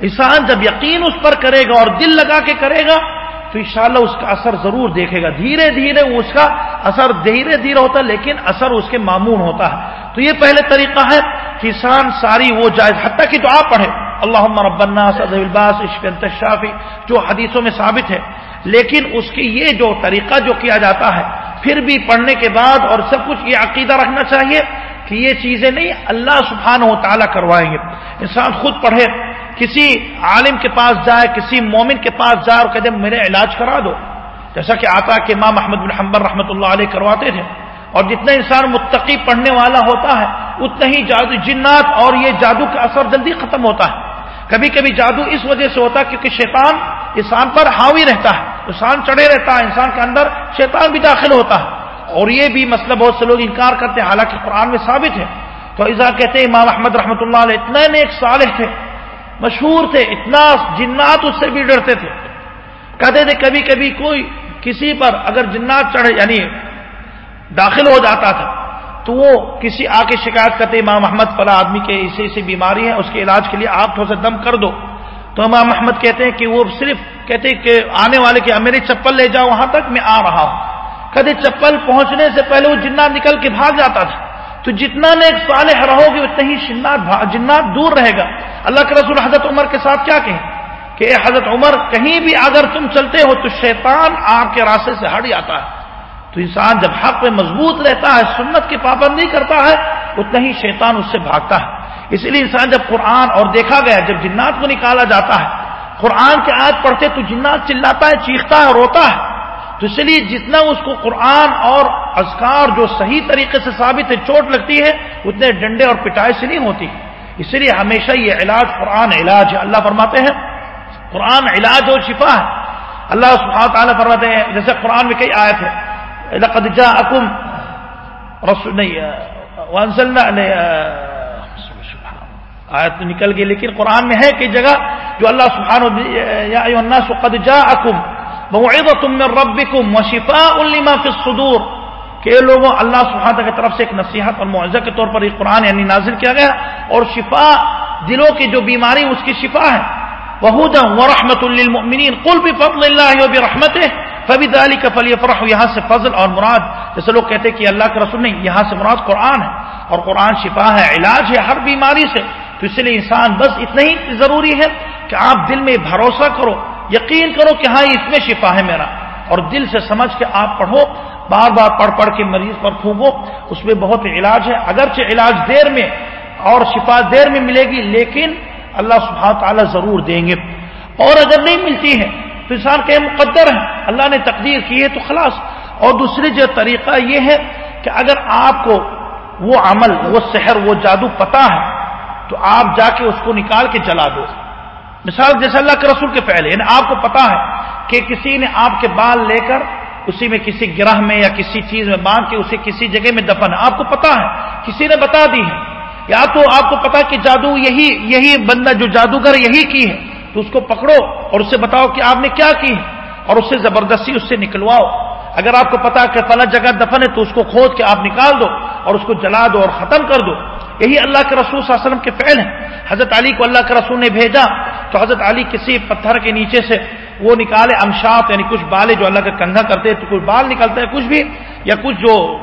انسان جب یقین اس پر کرے گا اور دل لگا کے کرے گا، تو انشاءاللہ اس کا اثر ضرور دیکھے گا۔ دھیرے دھیرے اس کا اثر دھیرے دھیرے ہوتا ہے، لیکن اثر اس کے معمول ہوتا ہے۔ تو یہ پہلے طریقہ ہے کہ انسان ساری وہ جائز، حتیٰ کی دعا پڑھے۔ اللہ ربنا صد الباس عشق انتشافی جو حدیثوں میں ثابت ہے۔ لیکن اس کی یہ جو طریقہ جو کیا جاتا ہے، پھر بھی پڑھنے کے بعد اور سب کچھ یہ عقیدہ رکھنا چاہیے کہ یہ چیزیں نہیں، اللہ سبحانہ و تعالیٰ کروائیں گے۔ انسان خود پڑھے کسی عالم کے پاس جائے، کسی مومن کے پاس جائے اور کہتے میرے علاج کرا دو۔ جیسا کہ آتا کہ امام محمد بن حمبر رحمۃ اللہ علیہ کرواتے تھے۔ اور جتنا انسان متقی پڑھنے والا ہوتا ہے، اتنا ہی جادو، جنات اور یہ جادو کا اثر جلدی ختم ہوتا ہے۔ کبھی کبھی جادو اس وجہ سے ہوتا ہے کیونکہ شیطان انسان پر حاوی رہتا ہے۔ انسان چڑھے رہتا ہے، انسان کے اندر شیطان بھی داخل ہوتا ہے۔ اور یہ بھی مسئلہ بہت سے لوگ انکار کرتے ہیں، حالانکہ قرآن میں ثابت ہے۔ تو ایزا کہتے ہیں امام احمد رحمۃ اللہ علیہ، اتنے نیک صالح تھے۔ مشہور تھے اتنا جنات اس سے بھی ڈرتے تھے۔ کہتے تھے، کبھی کبھی کوئی کسی پر اگر جنات چڑھے یعنی داخل ہو جاتا تھا، تو وہ کسی آ کے شکایت کرتے، امام محمد فلاں آدمی کے ایسی ایسی بیماری ہے اس کے علاج کے لیے آپ تھوڑا سا دم کر دو۔ تو امام محمد کہتے ہیں کہ وہ صرف کہتے کہ آنے والے کہ میری چپل لے جاؤ، وہاں تک میں آ رہا ہوں۔ کہتے چپل پہنچنے سے پہلے وہ جنات نکل کے بھاگ جاتا تھا۔ تو جتنا نیک صالح رہو گے اتنا ہی جنات دور رہے گا۔ اللہ کے رسول حضرت عمر کے ساتھ کیا کہیں؟ کہ اے حضرت عمر، کہیں بھی اگر تم چلتے ہو تو شیطان آپ کے راستے سے ہٹ جاتا ہے۔ تو انسان جب حق میں مضبوط رہتا ہے، سنت کی پابندی کرتا ہے، اتنا ہی شیطان اس سے بھاگتا ہے۔ اس لیے انسان جب قرآن اور دیکھا گیا، جب جنات کو نکالا جاتا ہے، قرآن کے آج پڑھتے تو جنات چلاتا ہے، چیختا ہے، روتا ہے۔ تو اس لیے جتنا اس کو قرآن اور اذکار جو صحیح طریقے سے ثابت ہے، چوٹ لگتی ہے، اتنے ڈنڈے اور پٹائی سے نہیں ہوتی۔ اس لیے ہمیشہ یہ علاج قرآن علاج ہے۔ اللہ فرماتے ہیں، قرآن علاج اور شفا ہے۔ اللہ سبحانہ تعالیٰ فرماتے ہیں، جیسے قرآن میں کئی آیت ہے آیت نکل گئی، لیکن قرآن میں ہے کئی جگہ جو اللہ سبحانہ جا اکم من ربکم وشفاء لما فی الصدور. کہ لوگوں، اللہ سبحانہ کی طرف سے ایک نصیحت اور معاوضہ کے طور پر یہ قرآن یعنی نازل کیا گیا اور شفا دلوں کی جو بیماری اس کی شفا ہے۔ وہ رحمت للمؤمنین قل بفضل اللہ و برحمتہ فبی علی کا فرح یہاں سے فضل اور مراد، جیسے لوگ کہتے ہیں کہ اللہ کے رسول نہیں، یہاں سے مراد قرآن ہے۔ اور قرآن شفا ہے، علاج ہے ہر بیماری سے۔ تو اس لیے انسان بس اتنا ہی ضروری ہے کہ آپ دل میں بھروسہ کرو۔ یقین کرو کہ ہاں اس میں شفا ہے میرا۔ اور دل سے سمجھ کے آپ پڑھو۔ بار بار پڑھ پڑھ کے مریض پر پھونکو اس میں بہت علاج ہے۔ اگرچہ علاج دیر میں اور شفا دیر میں ملے گی، لیکن اللہ سبحانہ تعالیٰ ضرور دیں گے۔ اور اگر نہیں ملتی ہے، تو انسان کہ مقدر ہے اللہ نے تقدیر کی ہے تو خلاص۔ اور دوسری جو طریقہ یہ ہے کہ اگر آپ کو وہ عمل، وہ سحر، وہ جادو پتا ہے، تو آپ جا کے اس کو نکال کے جلا دو۔ مثال جیسے اللہ کے رسول کے پہلے یعنی آپ کو پتا ہے کہ کسی نے آپ کے بال لے کر اسی میں کسی گرہ میں یا کسی چیز میں باندھ کے اسے کسی جگہ میں دفن ہے۔ آپ کو پتا ہے، کسی نے بتا دی ہے۔ یا تو آپ کو پتا کہ جادو یہی یہی بندہ جو جادوگر یہی کی ہے، تو اس کو پکڑو اور اسے بتاؤ کہ آپ نے کیا کی ہے اور اس سے زبردستی اس سے نکلواؤ۔ اگر آپ کو پتا کہ فلاں جگہ دفن ہے تو اس کو کھود کے آپ نکال دو اور اس کو جلا دو اور ختم کر دو۔ یہی اللہ کے رسول صلی اللہ علیہ وسلم کے فعل ہیں۔ حضرت علی کو اللہ کے رسول نے بھیجا تو حضرت علی کسی پتھر کے نیچے سے وہ نکالے امشات یعنی کچھ بالے جو اللہ کا کنگا کرتے تو کچھ بال نکلتے ہیں، کچھ بھی، یا کچھ جو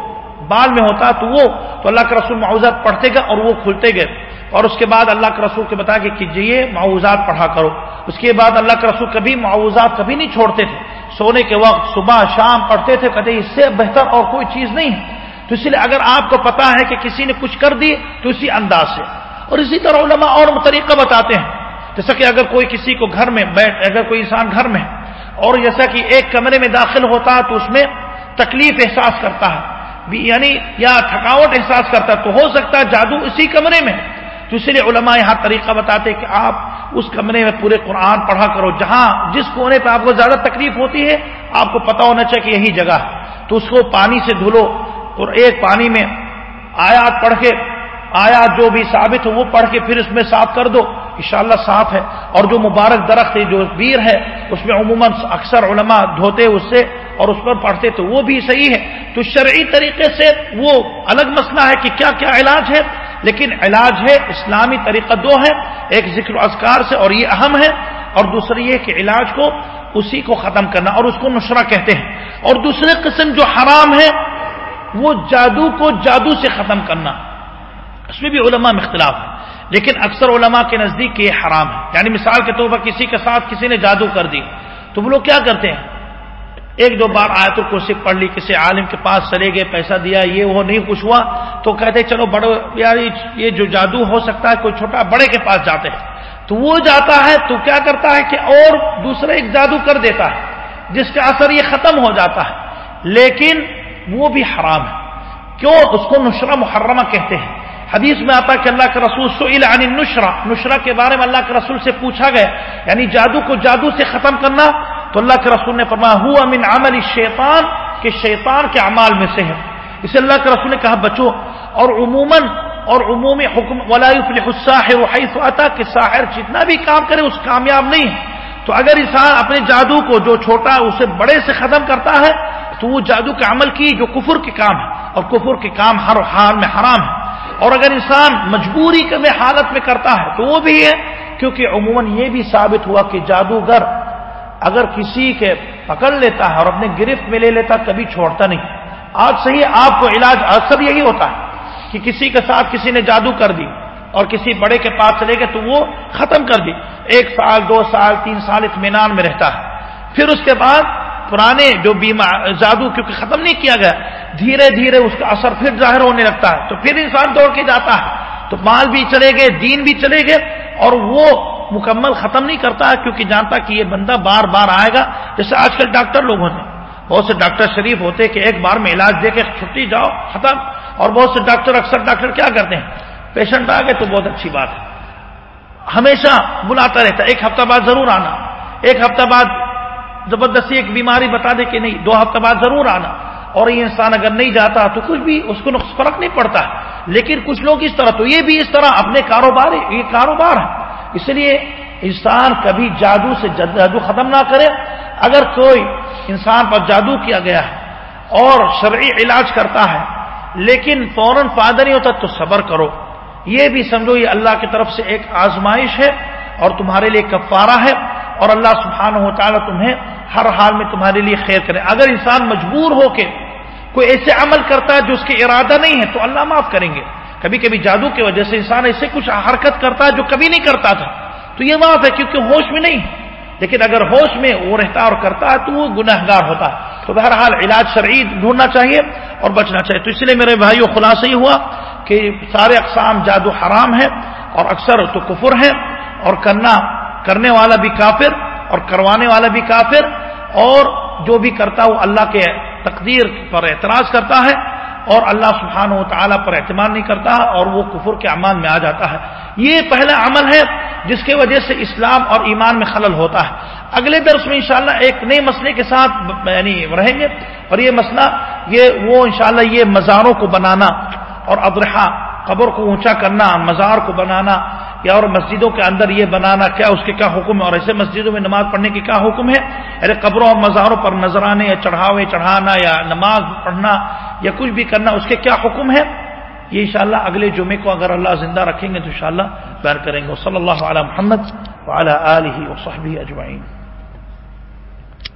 بال میں ہوتا تو وہ، تو اللہ کے رسول معاوضات پڑھتے گئے اور وہ کھلتے گئے۔ اور اس کے بعد اللہ کے رسول کے بتا کہ کیجیے معاوضات پڑھا کرو۔ اس کے بعد اللہ کے رسول کبھی معاوضات کبھی نہیں چھوڑتے تھے۔ سونے کے وقت صبح شام پڑھتے تھے، کہتے اس سے بہتر اور کوئی چیز نہیں ہے۔ تو اس لیے اگر آپ کو پتا ہے کہ کسی نے کچھ کر دی تو اسی انداز سے۔ اور اسی طرح علماء اور طریقہ بتاتے ہیں۔ جیسا کہ اگر کوئی کسی کو گھر میں بیٹھ، اگر کوئی انسان گھر میں، اور جیسا کہ ایک کمرے میں داخل ہوتا ہے تو اس میں تکلیف احساس کرتا ہے۔ یعنی یا تھکاوٹ احساس کرتا ہے، تو ہو سکتا ہے جادو اسی کمرے میں۔ تو اس لیے علماء یہاں طریقہ بتاتے کہ آپ اس کمرے میں پورے قرآن پڑھا کرو، جہاں جس کونے پہ آپ کو زیادہ تکلیف ہوتی ہے، آپ کو پتا ہونا چاہیے کہ یہی جگہ تو اس کو پانی سے دھلو۔ اور ایک پانی میں آیات پڑھ کے، آیات جو بھی ثابت ہو وہ پڑھ کے پھر اس میں صاف کر دو۔ انشاءاللہ صاف ہے۔ اور جو مبارک درخت ہے، جو بیر ہے، اس میں عموماً اکثر علماء دھوتے اس سے اور اس پر پڑھتے تو وہ بھی صحیح ہے۔ تو شرعی طریقے سے وہ الگ مسئلہ ہے کہ کیا کیا علاج ہے۔ لیکن علاج ہے، اسلامی طریقہ دو ہے، ایک ذکر اذکار سے اور یہ اہم ہے۔ اور دوسری یہ کہ علاج کو اسی کو ختم کرنا اور اس کو نشرہ کہتے ہیں۔ اور دوسرے قسم جو حرام ہے وہ جادو کو جادو سے ختم کرنا۔ اس میں بھی علماء میں اختلاف ہے۔ لیکن اکثر علماء کے نزدیک یہ حرام ہے۔ یعنی مثال کے طور پر کسی کے ساتھ کسی نے جادو کر دی، تو وہ لوگ کیا کرتے ہیں؟ ایک دو بار آیت الکرسی پڑھ لی، کسی عالم کے پاس چلے گئے، پیسہ دیا، یہ وہ نہیں کچھ ہوا، تو کہتے چلو بڑے، یار یہ جو جادو ہو سکتا ہے، کوئی چھوٹا بڑے کے پاس جاتے ہیں۔ تو وہ جاتا ہے، تو کیا کرتا ہے کہ اور دوسرا ایک جادو کر دیتا ہے، جس کا اثر یہ ختم ہو جاتا ہے۔ لیکن وہ بھی حرام ہے۔ کیوں؟ اس کو نشرہ محرمہ کہتے ہیں۔ حدیث میں آتا کہ اللہ کے رسول سئل عن النشرہ۔ نشرہ کے بارے میں اللہ کے رسول سے پوچھا گیا۔ یعنی جادو کو جادو سے ختم کرنا۔ تو اللہ کے رسول نے فرمایا، ہوا من عمل شیطان کہ شیطان کے اعمال میں سے ہے۔ اسے اللہ کے رسول نے کہا، بچو، اور عموماً، اور عمومی حکم الساحر حیث آتا کہ ساحر جتنا بھی کام کرے، اس کامیاب نہیں ہے۔ تو اگر انسان اپنے جادو کو، جو چھوٹا، اسے بڑے سے ختم کرتا ہے تو وہ جادو کے عمل کی جو کفر کے کام ہے اور کفر کے کام ہر حال میں حرام ہے اور اگر انسان مجبوری کے حالت میں کرتا ہے تو وہ بھی ہے، کیونکہ عموماً یہ بھی ثابت ہوا کہ جادوگر اگر کسی کے پکڑ لیتا ہے اور اپنے گرفت میں لے لیتا، کبھی چھوڑتا نہیں۔ آج صحیح آپ کو علاج اکثر یہی ہوتا ہے کہ کسی کے ساتھ کسی نے جادو کر دی اور کسی بڑے کے پاس چلے گئے تو وہ ختم کر دی۔ ایک سال، دو سال، تین سال اطمینان میں رہتا ہے۔ پھر اس کے بعد پرانے جو جادو کیونکہ ختم نہیں کیا گیا، دھیرے دھیرے اس کا اثر پھر ظاہر ہونے لگتا ہے۔ تو پھر انسان دوڑ کے جاتا ہے۔ تو مال بھی چلے گئے، دین بھی چلے گئے، اور وہ مکمل ختم نہیں کرتا ہے کیونکہ جانتا کہ یہ بندہ بار بار آئے گا۔ جیسے آج کل ڈاکٹر لوگوں نے، بہت سے ڈاکٹر شریف ہوتے کہ ایک بار میں علاج دے کے چھٹی جاؤ، ختم۔ اور بہت سے ڈاکٹر اکثر ڈاکٹر کیا کرتے ہیں؟ پیشنٹ آ گئے تو بہت اچھی بات ہے۔ ہمیشہ بلاتا رہتا ایک ہفتہ بعد ضرور آنا، ایک ہفتہ بعد زبردستی ایک بیماری بتا دے کہ نہیں، دو ہفتہ بعد ضرور آنا۔ اور یہ انسان اگر نہیں جاتا تو کچھ بھی اس کو فرق نہیں پڑتا۔ لیکن کچھ لوگ اس طرح، تو یہ بھی اس طرح اپنے کاروبار، یہ کاروبار ہے۔ اس لیے انسان کبھی جادو سے جادو ختم نہ کرے۔ اگر کوئی انسان پر جادو کیا گیا ہے اور شرعی علاج کرتا ہے، لیکن فوراً فائدہ نہیں ہوتا تو صبر کرو۔ یہ بھی سمجھو، یہ اللہ کی طرف سے ایک آزمائش ہے اور تمہارے لیے کفارہ ہے۔ اور اللہ سبحانہ و تعالیٰ تمہیں ہر حال میں تمہارے لیے خیر کرے۔ اگر انسان مجبور ہو کے کوئی ایسے عمل کرتا ہے جو اس کے ارادہ نہیں ہے، تو اللہ معاف کریں گے۔ کبھی کبھی جادو کی وجہ سے انسان ایسے کچھ حرکت کرتا ہے جو کبھی نہیں کرتا تھا۔ تو یہ معاف ہے کیونکہ ہوش میں نہیں۔ لیکن اگر ہوش میں وہ رہتا اور کرتا ہے تو وہ گناہ گار ہوتا ہے۔ تو بہرحال علاج شرعی ڈھونڈنا چاہیے اور بچنا چاہیے۔ تو اس لیے میرے بھائیوں خلاصہ یہ ہوا کہ سارے اقسام جادو حرام ہے اور اکثر تو کفر ہے اور کرنا کرنے والا بھی کافر اور کروانے والا بھی کافر اور جو بھی کرتا وہ اللہ کے تقدیر پر اعتراض کرتا ہے اور اللہ سبحانہ و تعالیٰ پر اعتماد نہیں کرتا اور وہ کفر کے امان میں آ جاتا ہے۔ یہ پہلا عمل ہے جس کی وجہ سے اسلام اور ایمان میں خلل ہوتا ہے۔ اگلے درس میں انشاءاللہ ایک نئے مسئلے کے ساتھ یعنی رہیں گے اور یہ مسئلہ یہ وہ انشاءاللہ یہ مزاروں کو بنانا اور ادرحا قبر کو اونچا کرنا، مزار کو بنانا، یا اور مسجدوں کے اندر یہ بنانا، کیا اس کے کیا حکم ہے؟ اور ایسے مسجدوں میں نماز پڑھنے کے کیا حکم ہے؟ ارے قبروں اور مزاروں پر نظرانے یا چڑھاوے، چڑھانا یا نماز پڑھنا یا کچھ بھی کرنا، اس کے کیا حکم ہے؟ یہ انشاءاللہ اگلے جمعے کو اگر اللہ زندہ رکھیں گے تو انشاءاللہ بیان کریں گے۔ صلی اللہ علیہ محمد وعلی آلہ وصحبہ اجمعین۔